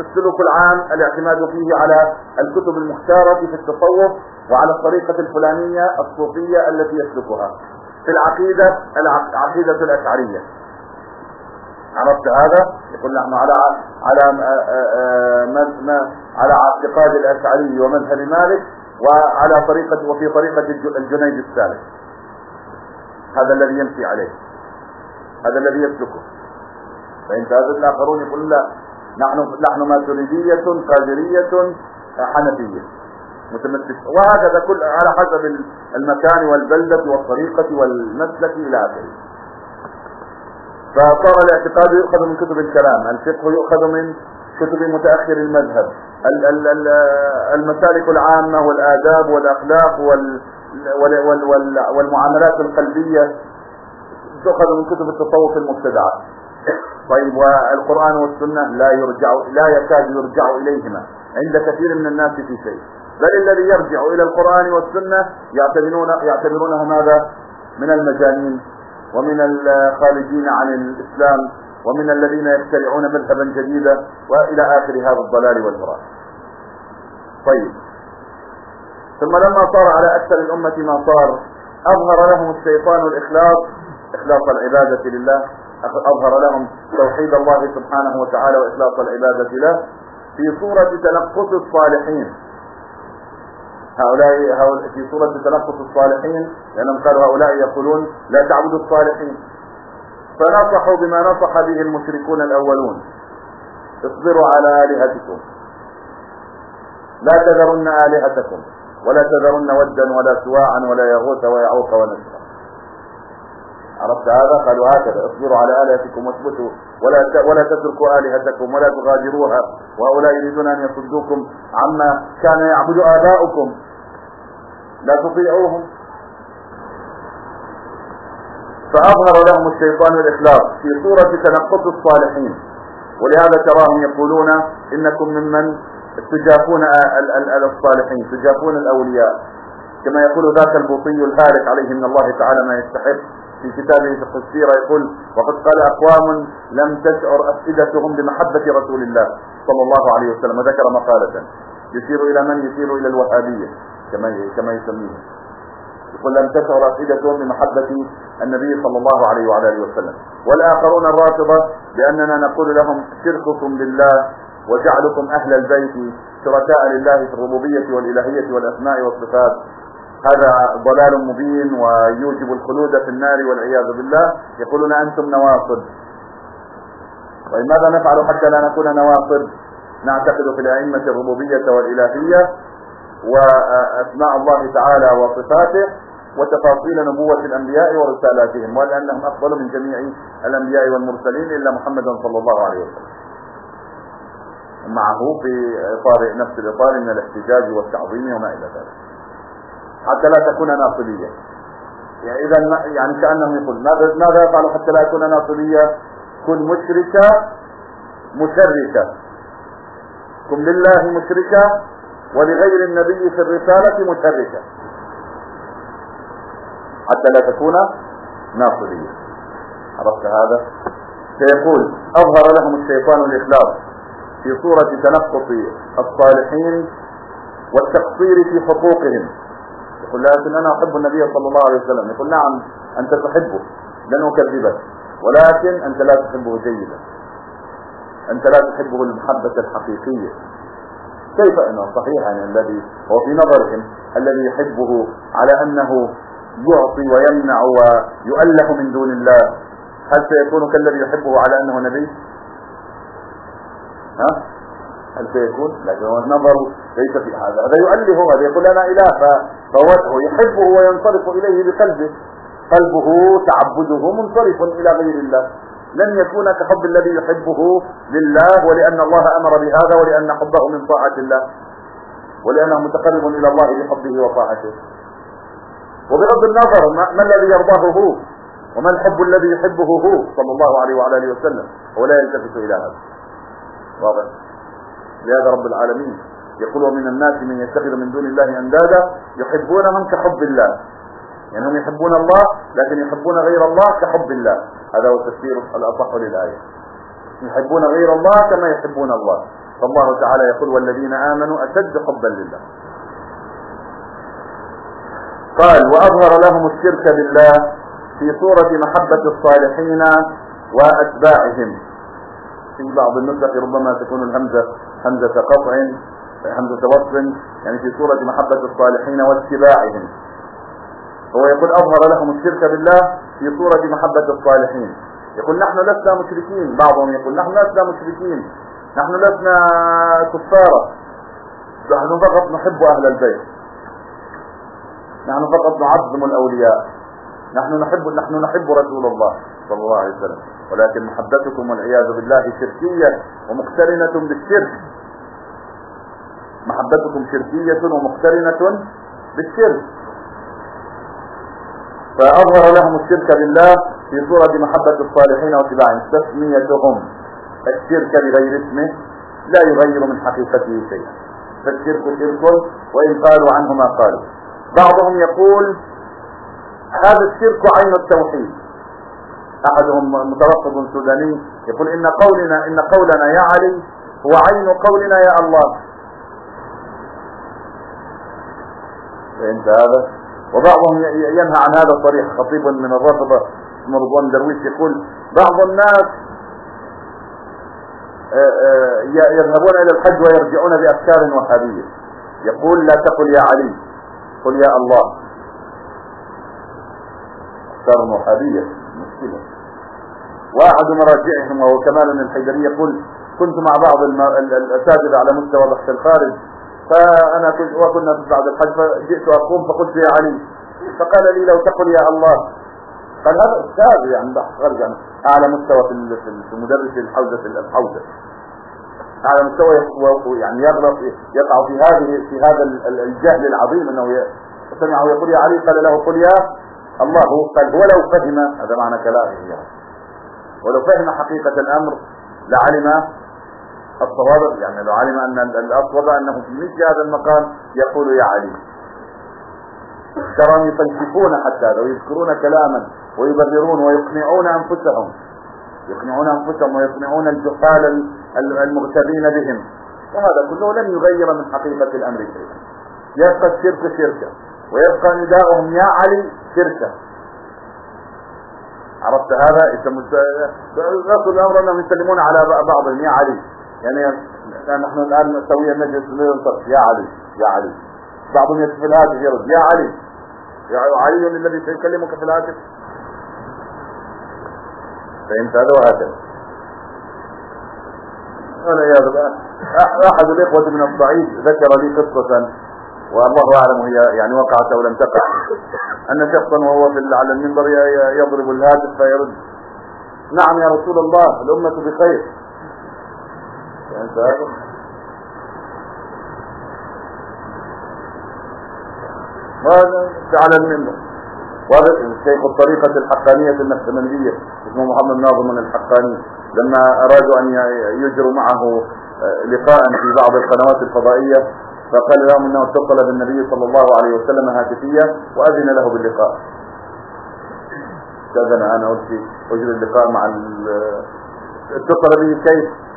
السلوك العام الاعتماد فيه على الكتب المختارة في التصوف وعلى الطريقة الفلانية الصوفية التي يسلكها. في العقيدة العقيدة الأشعرية. عرفت هذا؟ يقول نحن على على ما على اعتقاد الأشعري ومذهب مالك وعلى طريقة وفي طريقة الجنيد الثالث. هذا الذي يمشي عليه. هذا الذي يسلكه فإنت هذا الآخرون يقول لا نحن نحن ماتريدية قادرية حنفية. متمسك. وهكذا كل على حسب المكان والبلدة والطريقة والمسلك إلى آخره. فصار الاعتقاد يؤخذ من كتب الكلام الفقه يؤخذ من كتب متأخر المذهب. المسالك العامة والآداب والأخلاق والمعاملات القلبية تؤخذ من كتب التصوف المبتدعة. طيب والقرآن والسنة لا يرجع لا يكاد يرجع إليهما. عند كثير من الناس في شيء. بل الذي يرجع إلى القرآن والسنة يعتبرون يعتبرونه ماذا؟ من المجانين. ومن الخارجين عن الإسلام ومن الذين يخترعون مذهبا جديدا وإلى آخر هذا الضلال والهراء طيب. ثم لما صار على أكثر الأمة ما صار أظهر لهم الشيطان الإخلاص إخلاص العبادة لله أظهر لهم توحيد الله سبحانه وتعالى وإخلاص العبادة له. في صورة تنقص الصالحين. هؤلاء في صورة تنقص الصالحين لأنهم قالوا هؤلاء يقولون لا تعبدوا الصالحين. فنصحوا بما نصح به المشركون الأولون. اصبروا على آلهتكم. لا تذرن آلهتكم ولا تذرن ودا ولا سواعا ولا يغوث ويعوق ونسرا. عرفت هذا؟ قالوا هكذا. اصبروا على آلهتكم واثبتوا ولا ولا تتركوا آلهتكم ولا تغادروها. وهؤلاء يريدون أن يصدوكم عما كان يعبد آباؤكم. لا تطيعوهم. فأظهر لهم الشيطان الإخلاص في صورة تنقص الصالحين. ولهذا تراهم يقولون إنكم ممن تجافون الصالحين تجافون الأولياء. كما يقول ذاك البوطي الهالك عليه من الله تعالى ما يستحق في كتابه في السيرة يقول وقد قال أقوام لم تشعر أفئدتهم بمحبة رسول الله صلى الله عليه وسلم. وذكر مقالة. يشير إلى من يشير إلى الوهابية كما كما يسميه يقول لم تشعر أفئدتهم بمحبة النبي صلى الله عليه وعلى آله وسلم. والآخرون الرافضة بأننا نقول لهم شرككم بالله وجعلكم أهل البيت شركاء لله في الربوبية والإلهية والأسماء والصفات. هذا ضلال مبين ويوجب الخلود في النار والعياذ بالله. يقولون أنتم نواصب. وماذا نفعل حتى لا نكون نواصب؟ نعتقد في الأئمة الربوبية والإلهية وأسماء الله تعالى وصفاته وتفاصيل نبوة الأنبياء ورسالاتهم ولأنهم أفضل من جميع الأنبياء والمرسلين إلا محمدا صلى الله عليه وسلم. معه في إطار نفس الإطار من الاحتجاج والتعظيم وما إلى ذلك. حتى لا تكون ناصبية. يعني إذا يعني كأنهم يقول ماذا يفعل حتى لا يكون ناصبية؟ كن مشركة مشركة كن لله مشركة ولغير النبي في الرسالة مشركة. حتى لا تكون ناصبية عرفت هذا؟ سيقول أظهر لهم الشيطان الإخلاص في صورة تنقص الصالحين والتقصير في حقوقهم. يقول لكن أنا أحب النبي صلى الله عليه وسلم. يقول نعم أنت تحبه لن أكذبك ولكن أنت لا تحبه جيدا. أنت لا تحبه المحبة الحقيقية. كيف إنه صحيح يعني الذي هو في نظرهم؟ الذي يحبه على أنه يعطي ويمنع ويؤله من دون الله. هل سيكون كالذي يحبه على أنه نبي؟ ها؟ هل سيكون؟ لكن هو النظر ليس في هذا. هذا يؤله هذا يقول أنا إله فهو يحبه وينصرف إليه بقلبه. قلبه تعبده منصرف إلى غير الله. لن يكون كحب الذي يحبه لله ولأن الله أمر بهذا ولأن حبه من طاعة الله ولأنه متقرب إلى الله بحبه وطاعته. وبغض النظر ما, الذي يرضاه هو وما الحب الذي يحبه هو صلى الله عليه وعلى آله وسلم. ولا يلتفت إلى هذا. واضح. لهذا رب العالمين يقول ومن الناس من يتخذ من دون الله أندادا يحبونهم كحب الله. يعني هم يحبون الله لكن يحبون غير الله كحب الله. هذا هو التفسير الأصح للآية. يحبون غير الله كما يحبون الله. فالله تعالى يقول والذين آمنوا أشد حبا لله. قال وأظهر لهم الشرك بالله في صورة محبة الصالحين وأتباعهم. في بعض النسخ ربما تكون الهمزة همزة قطع همزة وصف يعني في صورة محبة الصالحين واتباعهم. هو يقول أظهر لهم الشرك بالله في صورة محبة الصالحين. يقول نحن لسنا مشركين بعضهم يقول نحن لسنا مشركين. نحن لسنا كفارا نحن فقط نحب أهل البيت. نحن فقط نعظم الأولياء. نحن نحب نحن نحب رسول الله صلى الله عليه وسلم. ولكن محبتكم والعياذ بالله شركية ومقترنة بالشرك. محبتكم شركية ومقترنة بالشرك. فأظهر لهم الشرك بالله في صورة محبة الصالحين واتباعهم تسميتهم الشرك بغير اسمه لا يغير من حقيقته شيئا. فالشرك شرك وإن قالوا عنه ما قالوا. بعضهم يقول هذا الشرك عين التوحيد. أحدهم متوسط سوداني يقول إن قولنا إن قولنا يا علي هو عين قولنا يا الله. فهمت هذا؟ وبعضهم ينهى عن هذا الطريق خطيب من الرافضة اسمه رضوان درويش يقول بعض الناس يذهبون إلى الحج ويرجعون بأفكار وهابيه يقول لا تقل يا علي قل يا الله. أفكار وهابيه مشكلة. واحد مراجعهم وهو كمال الحيدري يقول كنت مع بعض الأساتذة على مستوى بحث الخارج فأنا كنت وكنا بعد الحج فجئت أقوم فقلت يا علي فقال لي لو تقل يا الله. قال هذا أستاذ يعني بحث خارج يعني أعلى مستوى في في مدرس الحوزه الحوزة. على مستوى يعني يغلط يقع في هذه في هذا الجهل العظيم أنه سمعه يقول يا علي قال له قل يا الله. قال هو لو فهم هذا معنى كلامه يعني. ولو فهم حقيقة الأمر لعلم الصواب يعني لو علم ان الاصوب انه في مثل هذا المقام يقول يا علي تراهم يفلسفون حتى هذا ويذكرون كلاما ويبررون ويقنعون انفسهم يقنعون انفسهم ويقنعون الجهال المغترين بهم وهذا كله لن يغير من حقيقة الامر شيئا يبقى الشرك شركة ويبقى نداؤهم يا علي شركة عرفت هذا يصل الامر انهم يسلمون على بعضهم يا علي يعني نحن الآن سويا نجلس ننطق يا علي يا علي. بعضهم يكتب الهاتف يرد يا علي. يا علي الذي سيكلمك في الهاتف. فهمت هذا وهكذا والعياذ بالله أحد الإخوة من الصعيد ذكر لي قصة والله أعلم هي يعني وقعت أو لم تقع. أن شخصا وهو في على المنبر يضرب الهاتف فيرد. نعم يا رسول الله الأمة بخير. فهمت هذا هذا المنبر؟ وهذا شيخ الطريقة الحقانية النقشبندية اسمه محمد ناظم الحقاني. لما أرادوا أن يجروا معه لقاء في بعض القنوات الفضائية فقال لهم أنه اتصل بالنبي صلى الله عليه وسلم هاتفيا وأذن له باللقاء. استاذن أنا قلت أجري اللقاء مع اتصل به كيف؟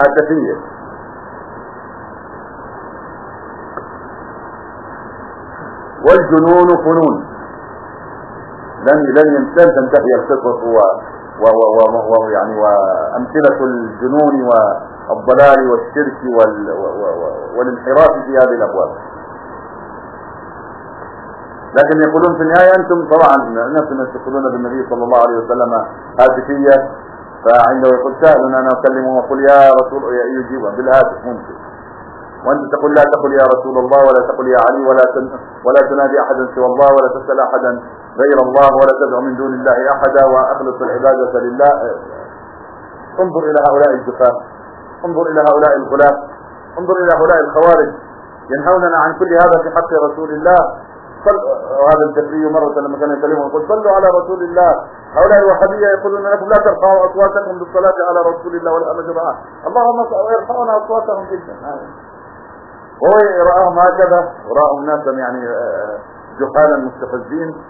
هاتفيا والجنون فنون. لن لن تنتهي القصص و و و و يعني وأمثلة الجنون والضلال والشرك وال والانحراف في هذه الأبواب. لكن يقولون في النهاية أنتم طبعا الناس يتصلون بالنبي صلى الله عليه وسلم هاتفيه فعنده يقول سهل أنا أكلمه وأقول يا رسول يجيب بالهاتف ممكن. وأنت تقول لا تقل يا رسول الله ولا تقل يا علي ولا ولا تنادي أحدا سوى الله ولا تسأل أحدا غير الله ولا تدعو من دون الله أحدا وأخلص العبادة لله. انظر إلى هؤلاء الجفاة انظر إلى هؤلاء الغلاة انظر إلى هؤلاء الخوارج. ينهوننا عن كل هذا في حق رسول الله. وهذا الجبري مرة لما كان يكلمهم يقول صلوا على رسول الله. هؤلاء الوهابية يقولون لكم لا ترفعوا أصواتكم بالصلاة على رسول الله والأمة جماعة. اللهم يرفعون أصواتهم جدا. وهو رآهم هكذا ورآهم ناسا يعني آه، جهالا مستفزين.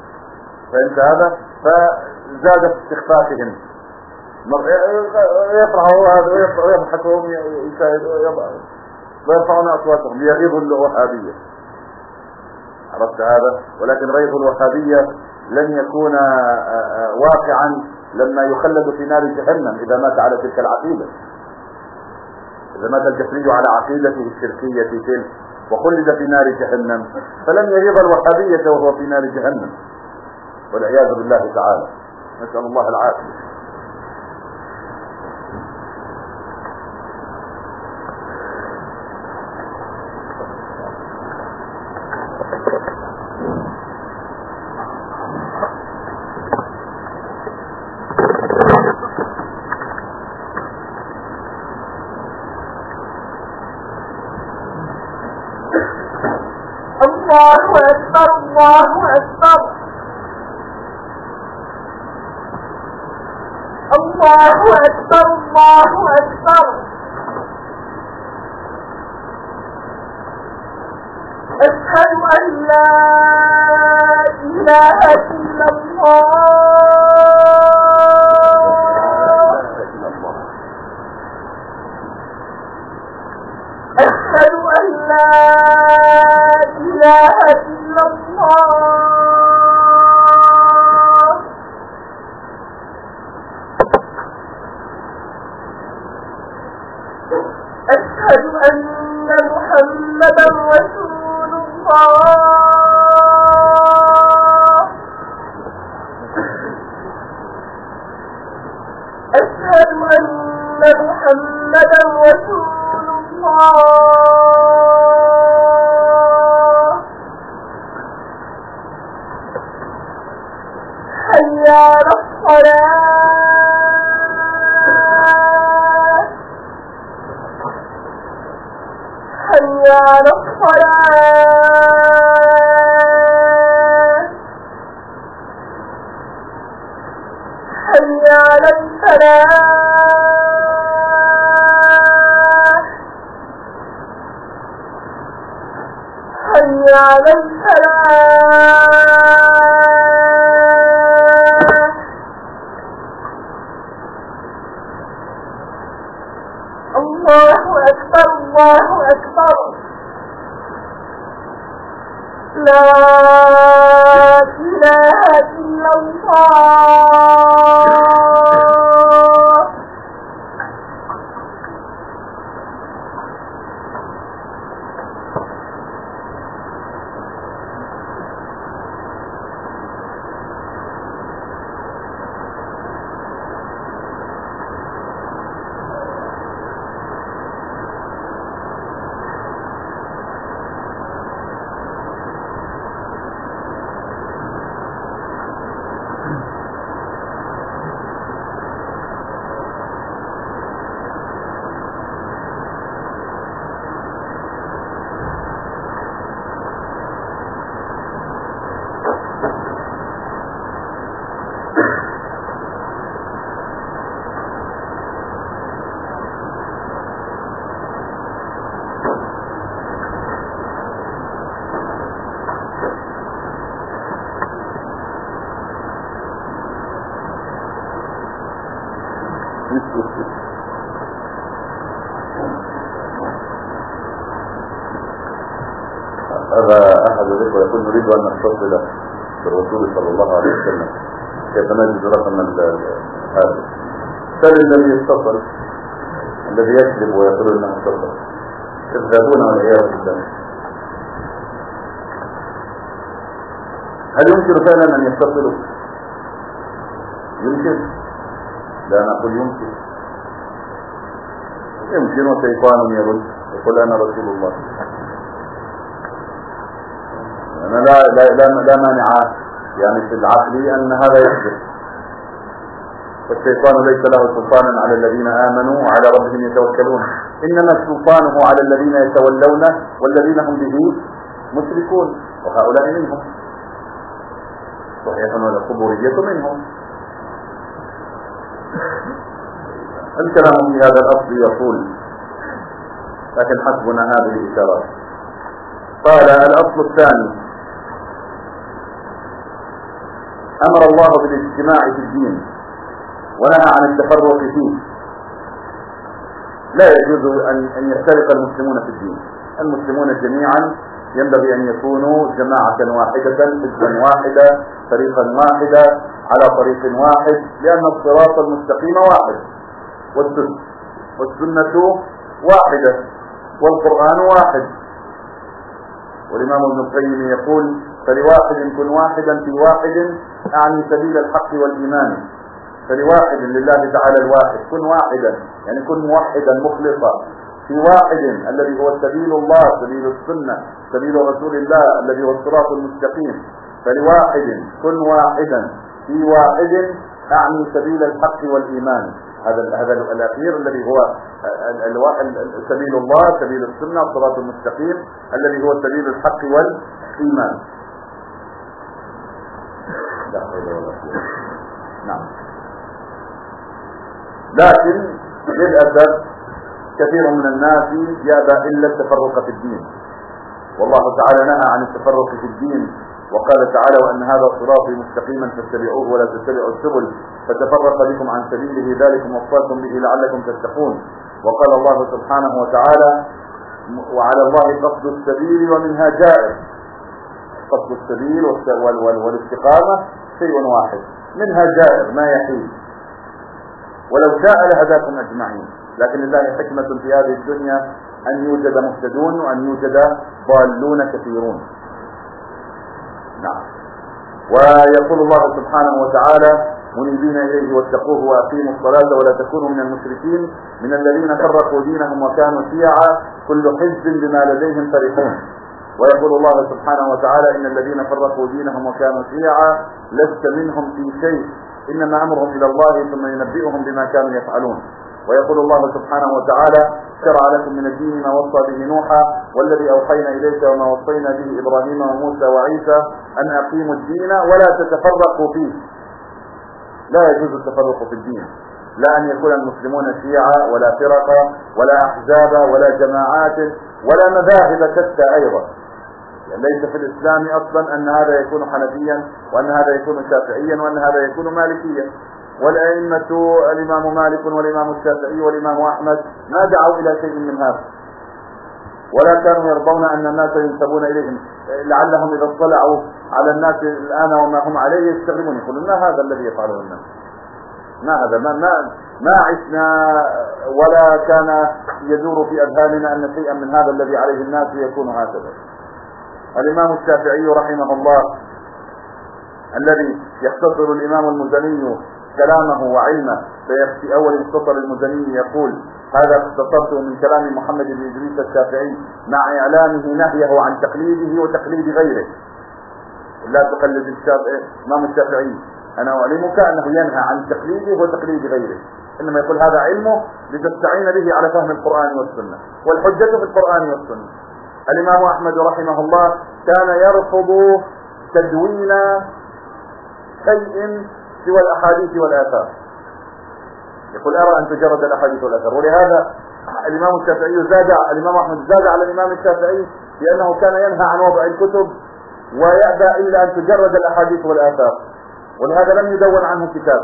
فهمت هذا؟ فزاد استخفافهم. يفرحوا هذا ويضحكوا ويرفعون أصواتهم. ليغيظوا الوهابيه عرفت هذا؟ ولكن ريض الوهابية لن يكون آه، آه، واقعا لما يخلد في نار جهنم إذا مات على تلك العقيدة. إذا مات الجفري على عقيدته الشركية تلك وخلد في نار جهنم فلن يغيظ الوهابية وهو في نار جهنم. والعياذ بالله تعالى. نسأل الله العافية. أن نتصل بالرسول صلى الله عليه وسلم. نجد رقم هذا؟ سأل الذي يتصل الذي يكذب ويقول إنه اتصل يذهبون والعياذ بالله. هل يمكن فعلا أن يتصلوا؟ يمكن. لا نقول يمكن. يمكن وشيطان يرد. يقول أنا رسول الله. أنا لا لا لا, لا مانع يعني في العقل أن هذا يحدث. والشيطان ليس له سلطانا على الذين آمنوا وعلى ربهم يتوكلون. إنما سلطانه على الذين يتولونه والذين هم به مشركون. وهؤلاء منهم. صحيح والقبورية منهم. الكلام في هذا الأصل يطول لكن حسبنا هذه الإشارات. قال الأصل الثاني أمر الله بالاجتماع في الدين ونهى عن التفرق فيه. لا يجوز أن يفترق المسلمون في الدين. المسلمون جميعا ينبغي أن يكونوا جماعة واحدة حزبا واحدا فريقا واحدا على طريق واحد لأن الصراط المستقيم واحد والسنة والسنة واحدة والقرآن واحد. والإمام ابن القيم يقول فلواحد كن واحدا في واحد أعني سبيل الحق والإيمان. فلواحد لله تعالى الواحد كن واحدا يعني كن موحدا مخلصا. في واحد الذي هو سبيل الله سبيل السنة سبيل رسول الله الذي هو الصراط المستقيم. فلواحد كن واحدا. في واحد أعني سبيل الحق والإيمان. هذا هذا الأخير الذي هو سبيل الله سبيل السنة الصراط المستقيم الذي هو سبيل الحق والإيمان. لا حول ولا قوه نعم. لكن للأسف كثير من الناس يأبى إلا التفرق في الدين. والله تعالى نهى عن التفرق في الدين وقال تعالى وأن هذا صراطي مستقيما فاتبعوه ولا تتبعوا السبل. فتفرق بكم عن سبيله ذلكم وصاكم به لعلكم تتقون. وقال الله سبحانه وتعالى وعلى الله قصد السبيل ومنها جائر. قصد السبيل والاستقامة شيء واحد. منها جائر ما يحيل ولو شاء لهداكم أجمعين. لكن لله حكمة في هذه الدنيا أن يوجد مهتدون وأن يوجد ضالون كثيرون. نعم. ويقول الله سبحانه وتعالى منيبين إليه واتقوه وأقيموا الصلاة ولا تكونوا من المشركين من الذين فرقوا دينهم وكانوا شيعا كل حزب بما لديهم فرحون. ويقول الله سبحانه وتعالى إن الذين فرقوا دينهم وكانوا شيعا لست منهم في شيء. إنما أمرهم إلى الله ثم ينبئهم بما كانوا يفعلون. ويقول الله سبحانه وتعالى شرع لكم من الدين ما وصى به نوحا والذي أوحينا إليك وما وصينا به إبراهيم وموسى وعيسى أن أقيموا الدين ولا تتفرقوا فيه. لا يجوز التفرق في الدين. لا أن يكون المسلمون شيعا ولا فرقا ولا أحزابا ولا جماعات ولا مذاهب شتى أيضا. ليس في الإسلام أصلا أن هذا يكون حنفيا وأن هذا يكون شافعيا وأن هذا يكون مالكيا. والأئمة الإمام مالك والإمام الشافعي والإمام أحمد ما دعوا إلى شيء من هذا. ولا كانوا يرضون أن الناس ينسبون إليهم. لعلهم إذا اطلعوا على الناس الآن وما هم عليه يستغربون. يقولون ما هذا الذي يفعله الناس؟ ما هذا؟ ما ما ما عشنا ولا كان يدور في أذهاننا أن شيئا من هذا الذي عليه الناس يكون هكذا. الإمام الشافعي رحمه الله الذي يختصر الإمام المزني كلامه وعلمه في أول مختصر المزني يقول هذا اختصرته من كلام محمد بن إدريس الشافعي مع إعلامه نهيه عن تقليده وتقليد غيره. لا تقلد الشافعي إمام الشافعي أنا أعلمك أنه ينهى عن تقليده وتقليد غيره إنما يقول هذا علمه لتستعين به على فهم القرآن والسنة والحجة في القرآن والسنة. الإمام أحمد رحمه الله كان يرفض تدوين شيء سوى الأحاديث والآثار. يقول أرى أن تجرد الأحاديث والآثار. ولهذا الإمام الشافعي زاد الإمام أحمد زاد على الإمام الشافعي لأنه كان ينهى عن وضع الكتب ويأبى إلا أن تجرد الأحاديث والآثار. ولهذا لم يدون عنه كتاب.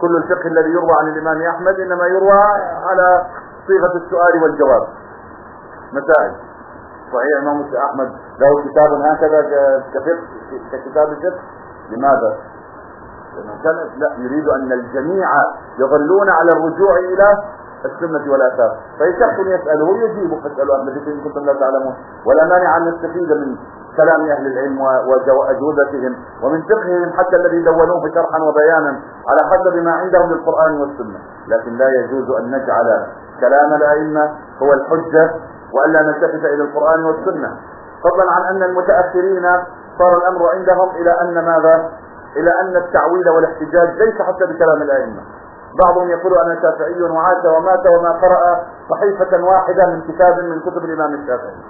كل الفقه الذي يروى عن الإمام أحمد إنما يروى على صيغة السؤال والجواب. مسائل. صحيح الإمام أحمد. له كتاب هكذا كفقه ككتاب الفقه. لماذا؟ لا يريد أن الجميع يظلون على الرجوع إلى السنة والآثار. فيشخص يسأله ويجيب فاسألوا أهل الذكر إن كنتم لا تعلمون. ولا مانع أن نستفيد من كلام أهل العلم وأجوبتهم ومن فقههم حتى الذي دونوه شرحا وبيانا على حسب ما عندهم للقرآن والسنة. لكن لا يجوز أن نجعل كلام الأئمة هو الحجة وألا نلتفت إلى القرآن والسنة. فضلا عن أن المتأخرين صار الأمر عندهم إلى أن ماذا؟ إلى أن التعويل والاحتجاج ليس حتى بكلام الأئمة. بعضهم يقول أنا شافعي وعاش ومات وما قرأ صحيفة واحدة من كتاب من كتب الإمام الشافعي.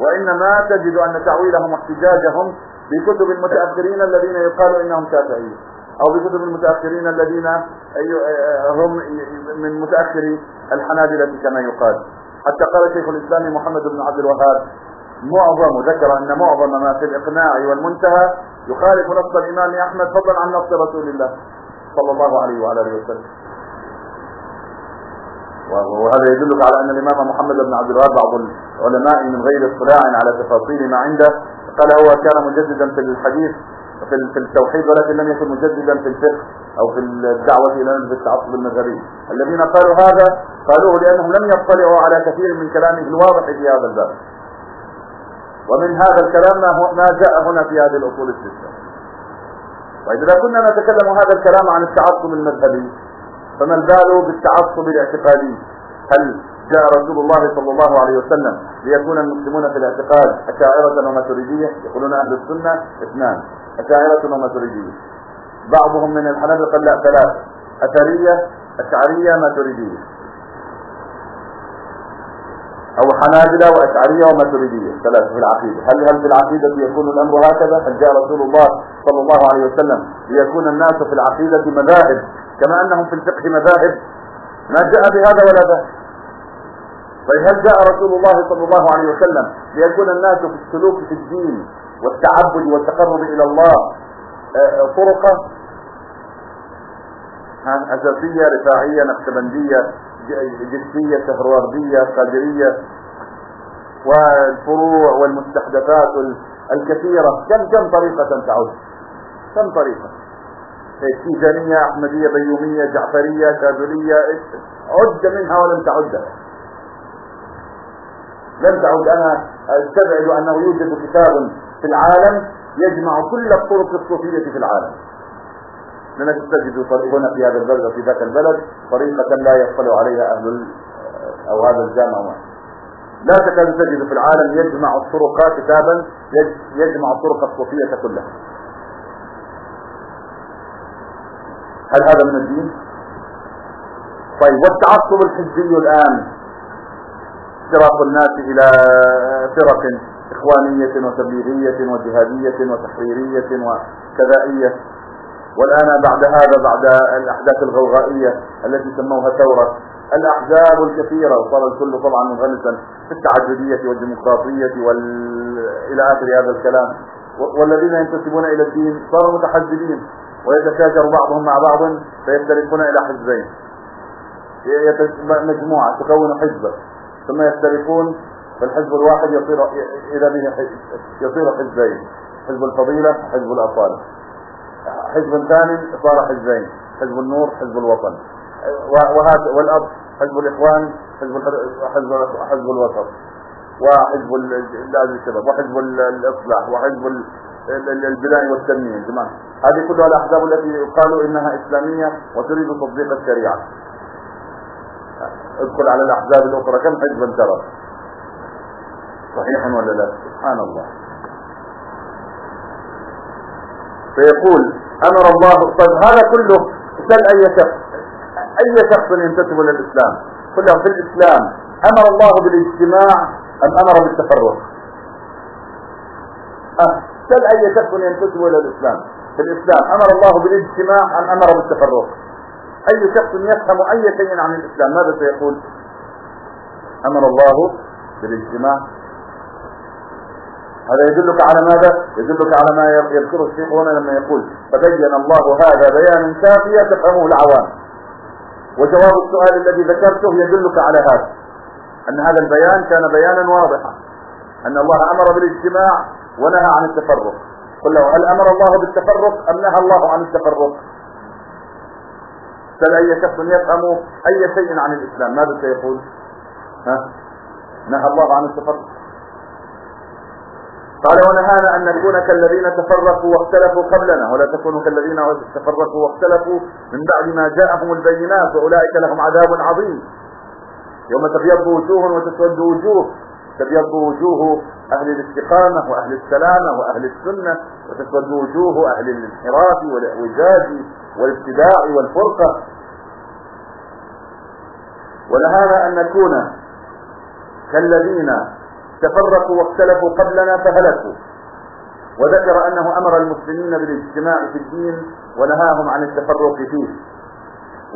وإنما تجد أن تعويلهم واحتجاجهم بكتب المتأخرين الذين يقال إنهم شافعية أو بكتب المتأخرين الذين هم من متأخري الحنابلة كما يقال. حتى قال شيخ الإسلام محمد بن عبد الوهاب معظم ذكر أن معظم ما في الإقناع والمنتهى يخالف نص الإمام أحمد فضلا عن نص رسول الله صلى الله عليه وعلى آله وسلم. وهذا يدلك على أن الإمام محمد بن عبد الوهاب بعض العلماء من غير اطلاع على تفاصيل ما عنده قال هو كان مجددا في الحديث في التوحيد ولكن لم يكن مجددا في الفقه أو في الدعوة إلى التعصب المذهبي الذين قالوا هذا قالوه لأنهم لم يطلعوا على كثير من كلامه الواضح في هذا الباب. ومن هذا الكلام ما جاء هنا في هذه الأصول الستة. طيب إذا كنا نتكلم هذا الكلام عن التعصب المذهبي فما البال بالتعصب الاعتقادي؟ هل جاء رسول الله صلى الله عليه وسلم ليكون المسلمون في الاعتقاد أشاعرة وماتريدية؟ يقولون أهل السنة اثنان. أشاعرة وماتريدية بعضهم من الحنابلة قال لا ثلاث أثرية أشعرية ماتريدية أو حنابلة وأشعرية وماتريدية ثلاثة في العقيدة. هل هل في العقيدة يكون الأمر هكذا؟ هل جاء رسول الله صلى الله عليه وسلم ليكون الناس في العقيدة مذاهب. كما أنهم في الفقه مذاهب. ما جاء بهذا ولا ذاك طيب هل جاء رسول الله صلى الله عليه وسلم ليكون الناس في السلوك في الدين والتعبد والتقرب إلى الله آه، آه، طرقة. أساسية رفاعية نقشبندية جسية شهروردية قادرية. والفروع والمستحدثات الكثيرة. كم كم طريقة تعد كم طريقة؟ تيجانية أحمدية بيومية جعفرية شاذلية عد منها ولم تعد. لم تعد. أنا أستبعد أنه يوجد كتاب في العالم يجمع كل الطرق الصوفية في العالم. لأنك تجد هنا في هذا البلد وفي ذاك البلد. طريقة لا يطلع عليها أهل أو هذا الجامع. لا تكاد تجد في العالم يجمع الطرق كتابا يجمع الطرق الصوفية كلها. هل هذا من الدين؟ طيب والتعصب الحزبي الآن. افتراق الناس إلى فرق. إخوانية وتبليغية وجهادية وتحريرية وكذائية. والآن بعد هذا بعد الأحداث الغوغائية التي سموها ثورة الأحزاب الكثيرة وصار الكل طبعا منغمسا في التعددية والديمقراطية وال... إلى آخر هذا الكلام. والذين ينتسبون إلى الدين صاروا متحزبين ويتشاجر بعضهم مع بعض فيفترقون إلى حزبين. مجموعة تكون حزبا ثم يفترقون فالحزب الواحد يصير إذا به يصير حزبين. حزب الفضيلة حزب الأصالة حزب ثاني صار حزبين. حزب النور حزب الوطن. وهذا والأب حزب الإخوان حزب حزب حزب الوسط وحزب الشباب وحزب الإصلاح وحزب البناء والتنمية. جماعة هذه كلها الأحزاب التي يقال إنها إسلامية وتريد تطبيق الشريعة. ادخل على الأحزاب الأخرى كم حزبا ترى صحيح ولا لا؟ سبحان الله. فيقول أمر الله طيب هذا كله سل أي شخص؟ أي شخص ينتسب إلى الإسلام؟ كله في الإسلام أمر الله بالاجتماع أم أمر بالتفرق؟ أه سل أي شخص ينتسب إلى الإسلام؟ في الإسلام أمر الله بالاجتماع أم أمر بالتفرق؟ أي شخص يفهم أي شيء عن الإسلام؟ ماذا سيقول؟ أمر الله بالاجتماع هذا يدلك على ماذا؟ يدلك على ما يذكره الشيخ هنا لما يقول فبين الله هذا بيانا كافيا تفهمه العوام. وجواب السؤال الذي ذكرته يدلك على هذا أن هذا البيان كان بيانا واضحا أن الله أمر بالاجتماع ونهى عن التفرق. قل له هل أمر الله بالتفرق أم نهى الله عن التفرق؟ سل أي شخص يفهم أي شيء عن الإسلام. ماذا سيقول؟ ها؟ نهى الله عن التفرق. قال ونهانا أن نكون كالذين تفرقوا واختلفوا قبلنا ولا تكونوا كالذين تفرقوا واختلفوا من بعد ما جاءهم البينات وأولئك لهم عذاب عظيم. يوم تبيض وجوه وتسود وجوه تبيض وجوه أهل الاستقامة وأهل السلامة وأهل السنة وتسود وجوه أهل الانحراف والإعوجاج والابتداع والفرقة. ونهانا أن نكون كالذين تفرقوا واختلفوا قبلنا فهلكوا. وذكر أنه أمر المسلمين بالاجتماع في الدين ونهاهم عن التفرق فيه.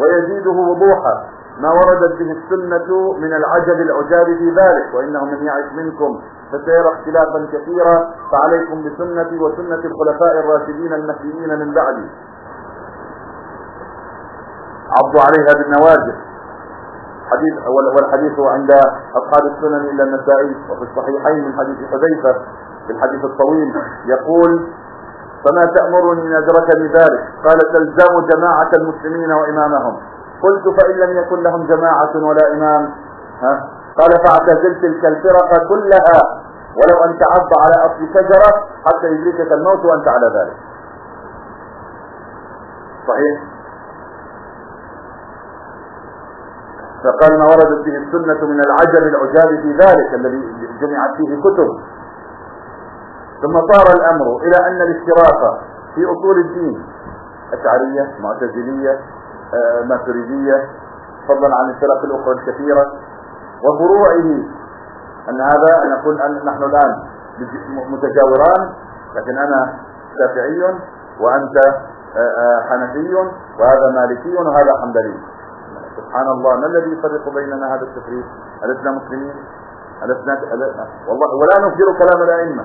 ويزيده وضوحا ما وردت به السنة من العجب العجاب في ذلك وإنه من يعش منكم فسيرى اختلافا كثيرا فعليكم بسنتي وسنة الخلفاء الراشدين المهديين من بعدي. عضوا عليها بالنواجذ. حديث والحديث عند أصحاب السنن إلا النسائي وفي الصحيحين من حديث حذيفة في الحديث الطويل يقول فما تأمرني إن أدركني ذلك؟ قال تلزم جماعة المسلمين وإمامهم. قلت فإن لم يكن لهم جماعة ولا إمام. ها؟ قال فاعتزلت تلك الفرق كلها ولو أن تعض على أصل شجرة حتى يدركك الموت وأنت على ذلك. صحيح؟ فقال ما وردت به السنة من العجب العجاب في ذلك الذي جمعت فيه كتب. ثم صار الأمر إلى أن الاشتراك في أصول الدين أشعرية معتزلية آه، ماتريدية فضلا عن الفرق الأخرى الكثيرة وفروعه أن هذا نقول أن نحن الآن متجاوران لكن أنا شافعي وأنت آه، آه، حنفي وهذا مالكي وهذا حنبلي. سبحان الله ما الذي يفرق بيننا هذا التفريق؟ ألسنا مسلمين؟ ألسنا والله ولا نفجر كلام الأئمة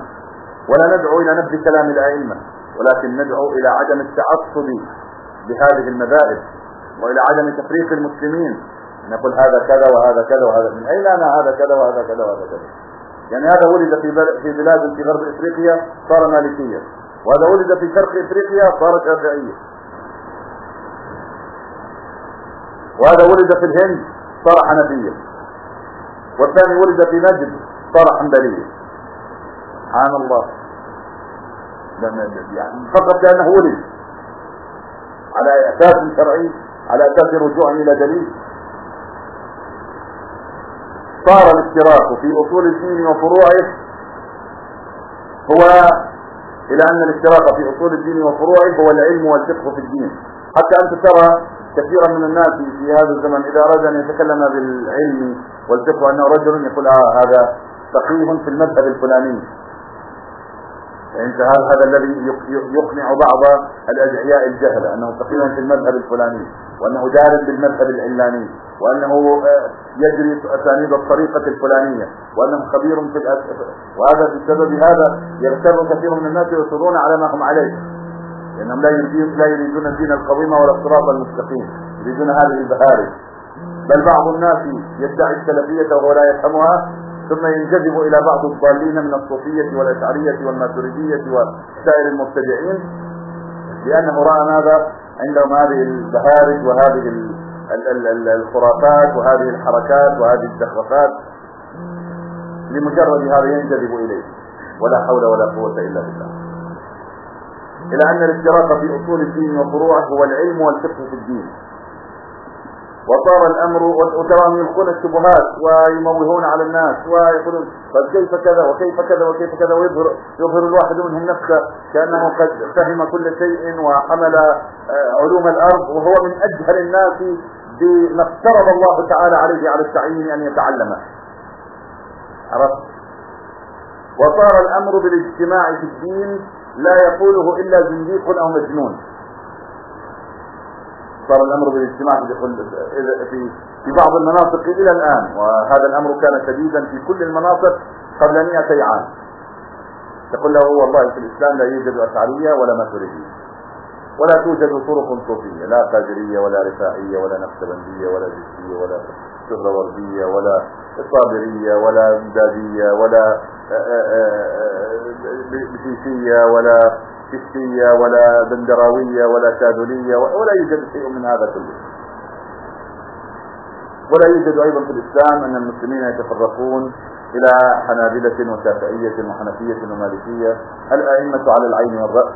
ولا ندعو إلى نبذ كلام الأئمة ولكن ندعو إلى عدم التعصب بهذه المذاهب وإلى عدم تفريق المسلمين. نقول هذا كذا وهذا كذا وهذا من أين أنا؟ هذا كذا وهذا كذا وهذا كذا. يعني هذا ولد في في بلاد في غرب إفريقيا صار مالكيا وهذا ولد في شرق إفريقيا صار شافعيا. وهذا ولد في الهند صار حنفيا والثاني ولد في نجد صار حنبليا سبحان الله. يعني فقط لأنه ولد على أساس شرعي على أساس رجوع إلى دليل. صار الاشتراك في أصول الدين وفروعه. هو إلى أن الاشتراك في أصول الدين وفروعه هو العلم والفقه في الدين. حتى أنت ترى كثيرا من الناس في هذا الزمن إذا أراد أن يتكلم بالعلم والفقه انه رجل يقول آه هذا فقيه في المذهب الفلاني. انت هذا الذي يقنع بعض الأدعياء الجهلة أنه فقيه في المذهب الفلاني وأنه دارس بالمذهب العلاني وأنه آه، يجري أسانيد الطريقة الفلانية وأنه خبير في وهذا بسبب هذا يغتر كثير من الناس ويصرون على ما هم عليه. لانهم لا يريدون لا يريدون الدين القويم ولا الصراط المستقيم يريدون هذه البهارج بل بعض الناس يدعي السلفية وهو لا يفهمها ثم ينجذب إلى بعض الضالين من الصوفية والأشعرية والماتريدية وسائر المبتدعين لأنه رأى ماذا؟ عندهم هذه البهارج وهذه الخرافات وهذه الحركات وهذه الزخرفات. لمجرد هذا ينجذب إليه. ولا حول ولا قوة إلا بالله. إلى أن الاشتراك في أصول الدين وفروعه هو العلم والفقه في الدين. وصار الأمر وتراهم يلقون الشبهات ويموهون على الناس ويقولون طيب كيف كذا وكيف كذا وكيف كذا ويظهر يظهر الواحد منهم نفسه كأنه قد فهم كل شيء وحمل آه، علوم الأرض وهو من أجهل الناس بما افترض الله تعالى عليه على التعيين أن يتعلمه. عرفت؟ وصار الأمر بالاجتماع في الدين لا يقوله إلا زنديق أو مجنون. صار الأمر بالاجتماع في في بعض المناطق إلى الآن وهذا الأمر كان شديدا في كل المناطق قبل 200 عام. تقول له والله في الإسلام لا يوجد أشعرية ولا ماتريدية. ولا توجد طرق صوفية لا قادريه ولا رفاعية ولا نقشبندية ولا جسيه ولا سهرورديه ولا صابريه ولا إمدادية ولا بشيشيه ولا كشتية ولا بندراوية ولا شاذلية ولا يوجد شيء من هذا كله. ولا يوجد أيضا في الإسلام أن المسلمين يتفرقون إلى حنابلة وشافعية وحنفية ومالكية. الأئمة على العين والرأس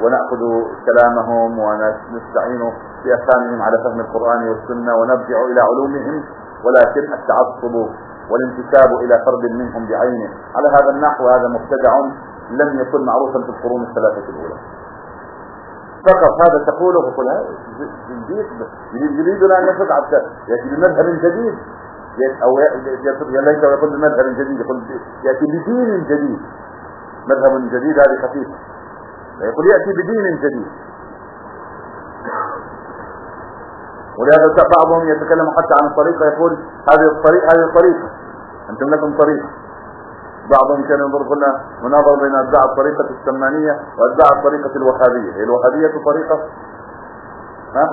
ونأخذ كلامهم ونستعين بأفهامهم على فهم القرآن والسنة ونرجع إلى علومهم ولكن التعصب والانتساب إلى فرد منهم بعينه. على هذا النحو هذا مبتدع لم يكن معروفا في القرون الثلاثة الأولى. فقط هذا تقوله يقول زنديق يريدنا أن يفقع يأتي بمذهب جديد. أو ليت يقول بمذهب جديد يقول يأتي بدين جديد. مذهب جديد هذه خفيفة. يقول يأتي بدين جديد. ولهذا بعضهم يتكلم حتى عن الطريقة يقول هذه الطريقة هذه الطريقة. أنتم لكم طريقة. بعضهم كان ينظر قلنا مناظر بين أتباع الطريقة السمانية وأتباع الطريقة الوهابية. هي الوهابية طريقة؟ ها؟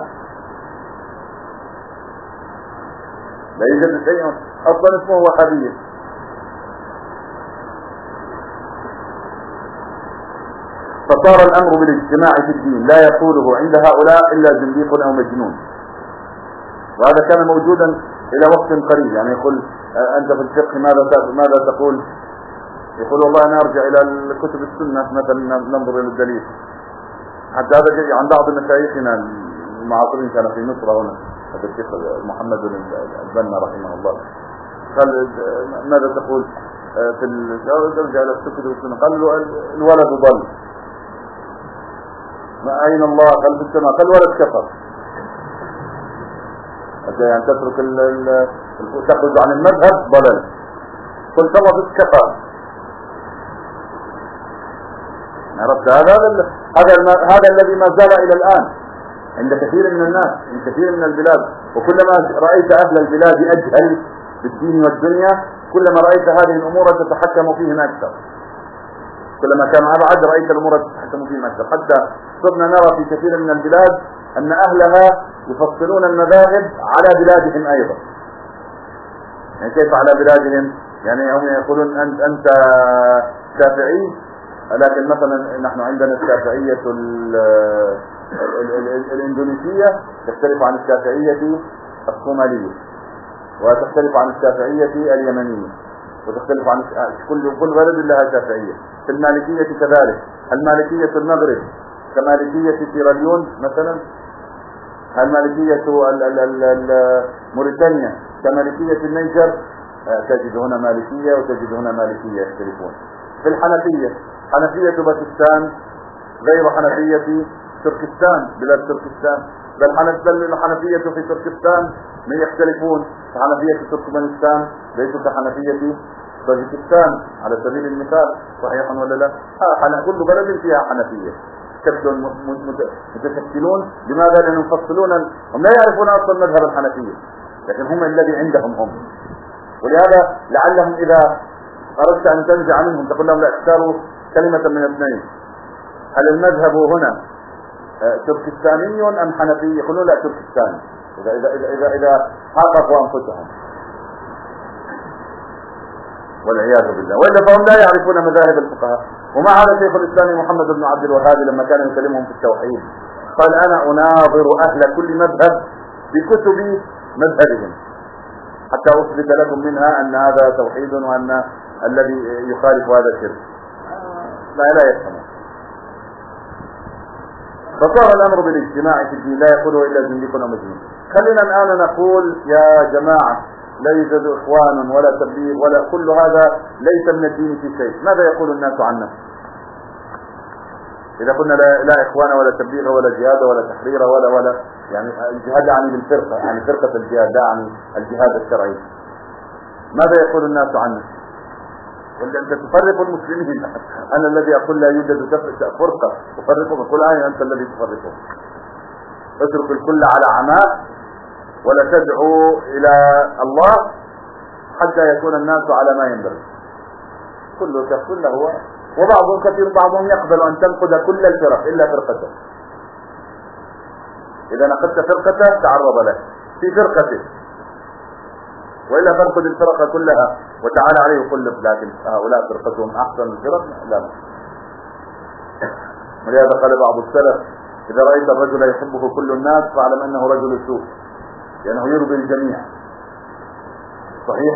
لا يوجد شيء أصلا اسمه وهابية. فصار الأمر بالاجتماع في الدين لا يقوله عند هؤلاء إلا زنديق أو مجنون. وهذا كان موجودا إلى وقت قريب. يعني يقول آه، أنت في الفقه ماذا ماذا تقول؟ يقول والله نرجع إلى كتب السنة مثلا ننظر إلى الدليل. حتى هذا جاي عن بعض مشايخنا المعاصرين كان في مصر هنا هذا الشيخ محمد البنا رحمه الله. قال ماذا تقول؟ آه، في نرجع إلى كتب السنة. قال الولد ضل ما أين الله؟ قال في السماء. قال الولد كفر. يعني تترك تخرج عن المذهب ضلال. الله كفر عرفت هذا هذا هذا الذي ما زال إلى الآن عند كثير من الناس من كثير من البلاد. وكلما رأيت أهل البلاد أجهل بالدين والدنيا كلما رأيت هذه الأمور تتحكم فيهم أكثر. كلما كان أبعد رأيت الأمور تتحكم فيهم أكثر. حتى صرنا نرى في كثير من البلاد أن أهلها يفصلون المذاهب على بلادهم أيضا. يعني كيف على بلادهم؟ يعني هم يقولون انت أنت شافعي لكن مثلا نحن عندنا الشافعية الإندونيسية تختلف عن الشافعية الصومالية وتختلف عن الشافعية اليمنية وتختلف عن كل كل بلد لها شافعية. في المالكية كذلك. المالكية المغرب كمالكية سيراليون مثلا المالكية موريتانيا. كمالكية النيجر تجد هنا مالكية وتجد هنا مالكية يختلفون. في الحنفية حنفية باكستان غير حنفية تركستان بلاد تركستان. بل الحنفية في تركستان من يختلفون. حنفية تركمانستان ليسوا كحنفية طاجكستان على سبيل المثال صحيحا ولا لا؟ آه كل بلد فيها حنفية. شكل متشكلون. لماذا؟ لأنهم يفصلون هم لا يعرفون أصلا مذهب الحنفية. لكن هم الذي عندهم هم. ولهذا لعلهم إذا أردت أن تنزع منهم تقول لهم لا اختاروا كلمة من اثنين. هل المذهب هنا آه، تركستاني أم حنفي؟ يقولون لا تركستاني. إذا إذا إذا إذا, إذا حققوا أنفسهم. والعياذ بالله. وإلا فهم لا يعرفون مذاهب الفقهاء. وما هذا شيخ الإسلام محمد بن عبد الوهاب لما كان يكلمهم في التوحيد؟ قال أنا أناظر أهل كل مذهب بكتب مذهبهم. حتى أثبت لكم منها أن هذا توحيد وأن الذي يخالف هذا شرك ما لا يفهمون. فصار الأمر بالاجتماع في الدين لا يقوله إلا زنديق ومجنون خلينا الآن نقول يا جماعة لا يوجد إخوان ولا تبليغ ولا كل هذا ليس من الدين في شيء. ماذا يقول الناس عنا إذا قلنا لا, لا إخوان ولا تبليغ ولا جهاد ولا تحرير ولا ولا يعني الجهاد يعني بالفرقة يعني فرقة الجهاد لا يعني الجهاد الشرعي. ماذا يقول الناس عنا ولا أنت تفرق المسلمين. أنا الذي أقول لا يوجد فرقة تفرقهم كل آية أنت الذي تفرقهم اترك الكل على عماء ولا تدعو إلى الله حتى يكون الناس على ما ينبغي. كل كل هو. وبعضهم كثير بعضهم يقبل أن تنقذ كل الفرق إلا فرقته. إذا نقدت فرقته تعرض له. في فرقته. وإلا فانقذ الفرق كلها. وتعالى عليه وقل لكن هؤلاء فرقتهم أحسن الفرق لا. ولهذا قال بعض السلف إذا رأيت الرجل يحبه كل الناس فاعلم أنه رجل سوء. لأنه يرضي الجميع. صحيح؟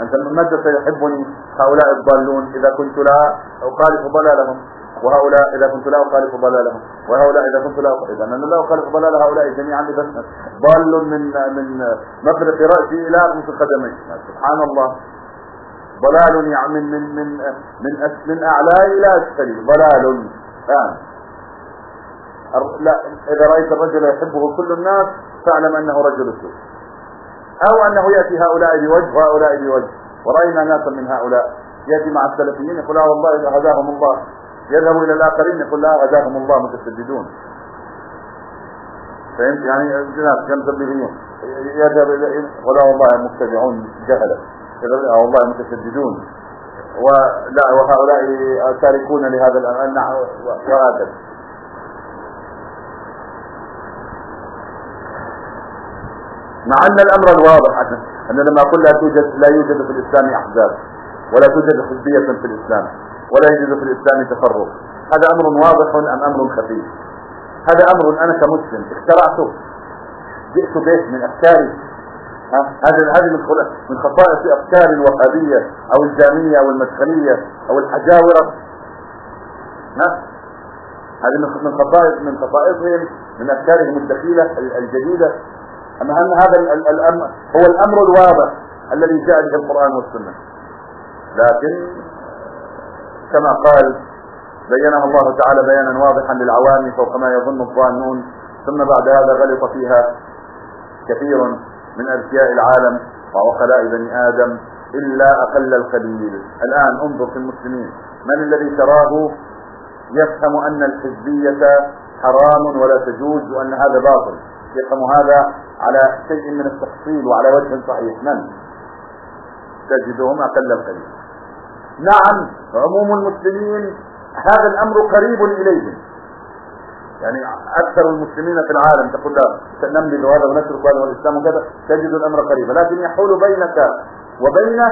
أنت من متى سيحبني هؤلاء الضالون إذا كنت لا أخالف ضلالهم وهؤلاء إذا كنت لا أخالف ضلالهم وهؤلاء إذا كنت لا إذا أنا لا أخالف ضلال هؤلاء جميعا إذا ضال من من مفرق رأسي إلى رؤوس قدمي. سبحان الله. ضلال يعني من من من من, من أعلى إلى أسفل. ضلال. فهم لا إذا رأيت الرجل يحبه كل الناس فاعلم أنه رجل سوء. أو أنه يأتي هؤلاء بوجه وهؤلاء بوجه. ورأينا ناسا من هؤلاء. يأتي مع السلفيين يقول لا والله هداهم الله. يذهب إلى الآخرين يقول لا هداهم الله متسددون. فهمت؟ يعني ناس كم تبليغيون يذهب إلى ولا والله مبتدعون جهلة والله متسددون. ولا وهؤلاء تاركون لهذا الأمر. وهكذا مع أن الأمر الواضح أن لما قل لا توجد لا يوجد في الإسلام أحزاب ولا توجد حزبية في الإسلام ولا يوجد في الإسلام تفرق. هذا أمر واضح أم أمر خفي؟ هذا أمر أنا كمسلم اخترعته. جئت به من أفكاري. هذا هذه من من خصائص افكار الوهابيه أو الجامية أو المدخلية أو الحجاورة. ها؟ هذه من خصائص من خصائصهم من أفكارهم الدخيلة الجديدة. أما أن هذا الأمر هو الأمر الواضح الذي جاء به القرآن والسنة. لكن كما قال بينها الله تعالى بيانا واضحا للعوام فوق ما يظن الظانون ثم بعد هذا غلط فيها كثير من أذكياء العالم وعقلاء بني آدم إلا أقل القليل. الآن انظر في المسلمين. من الذي تراه يفهم أن الحزبية حرام ولا تجوز وأن هذا باطل؟ يفهم هذا على شيء من التفصيل وعلى وجه صحيح. من؟ تجدهم أقل القليل. نعم عموم المسلمين هذا الأمر قريب إليهم. يعني أكثر المسلمين في العالم تقول نملك هذا ونترك هذا والإسلام وكذا تجد الأمر قريبا لكن يحول بينك وبينه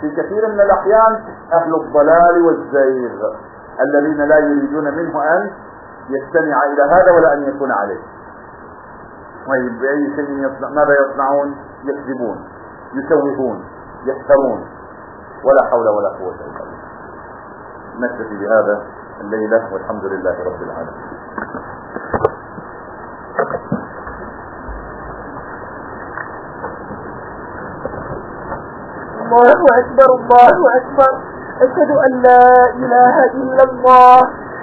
في كثير من الأحيان أهل الضلال والزيغ الذين لا يريدون منه أن يستمع إلى هذا ولا أن يكون عليه. طيب بأي شيء يصنع ماذا يصنعون؟ يكذبون يشوهون يحترون. ولا حول ولا قوة إلا بالله. نكتفي بهذا الليلة والحمد لله رب العالمين. الله أكبر الله أكبر. أشهد أن لا إله إلا الله.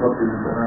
صفوفكم فإن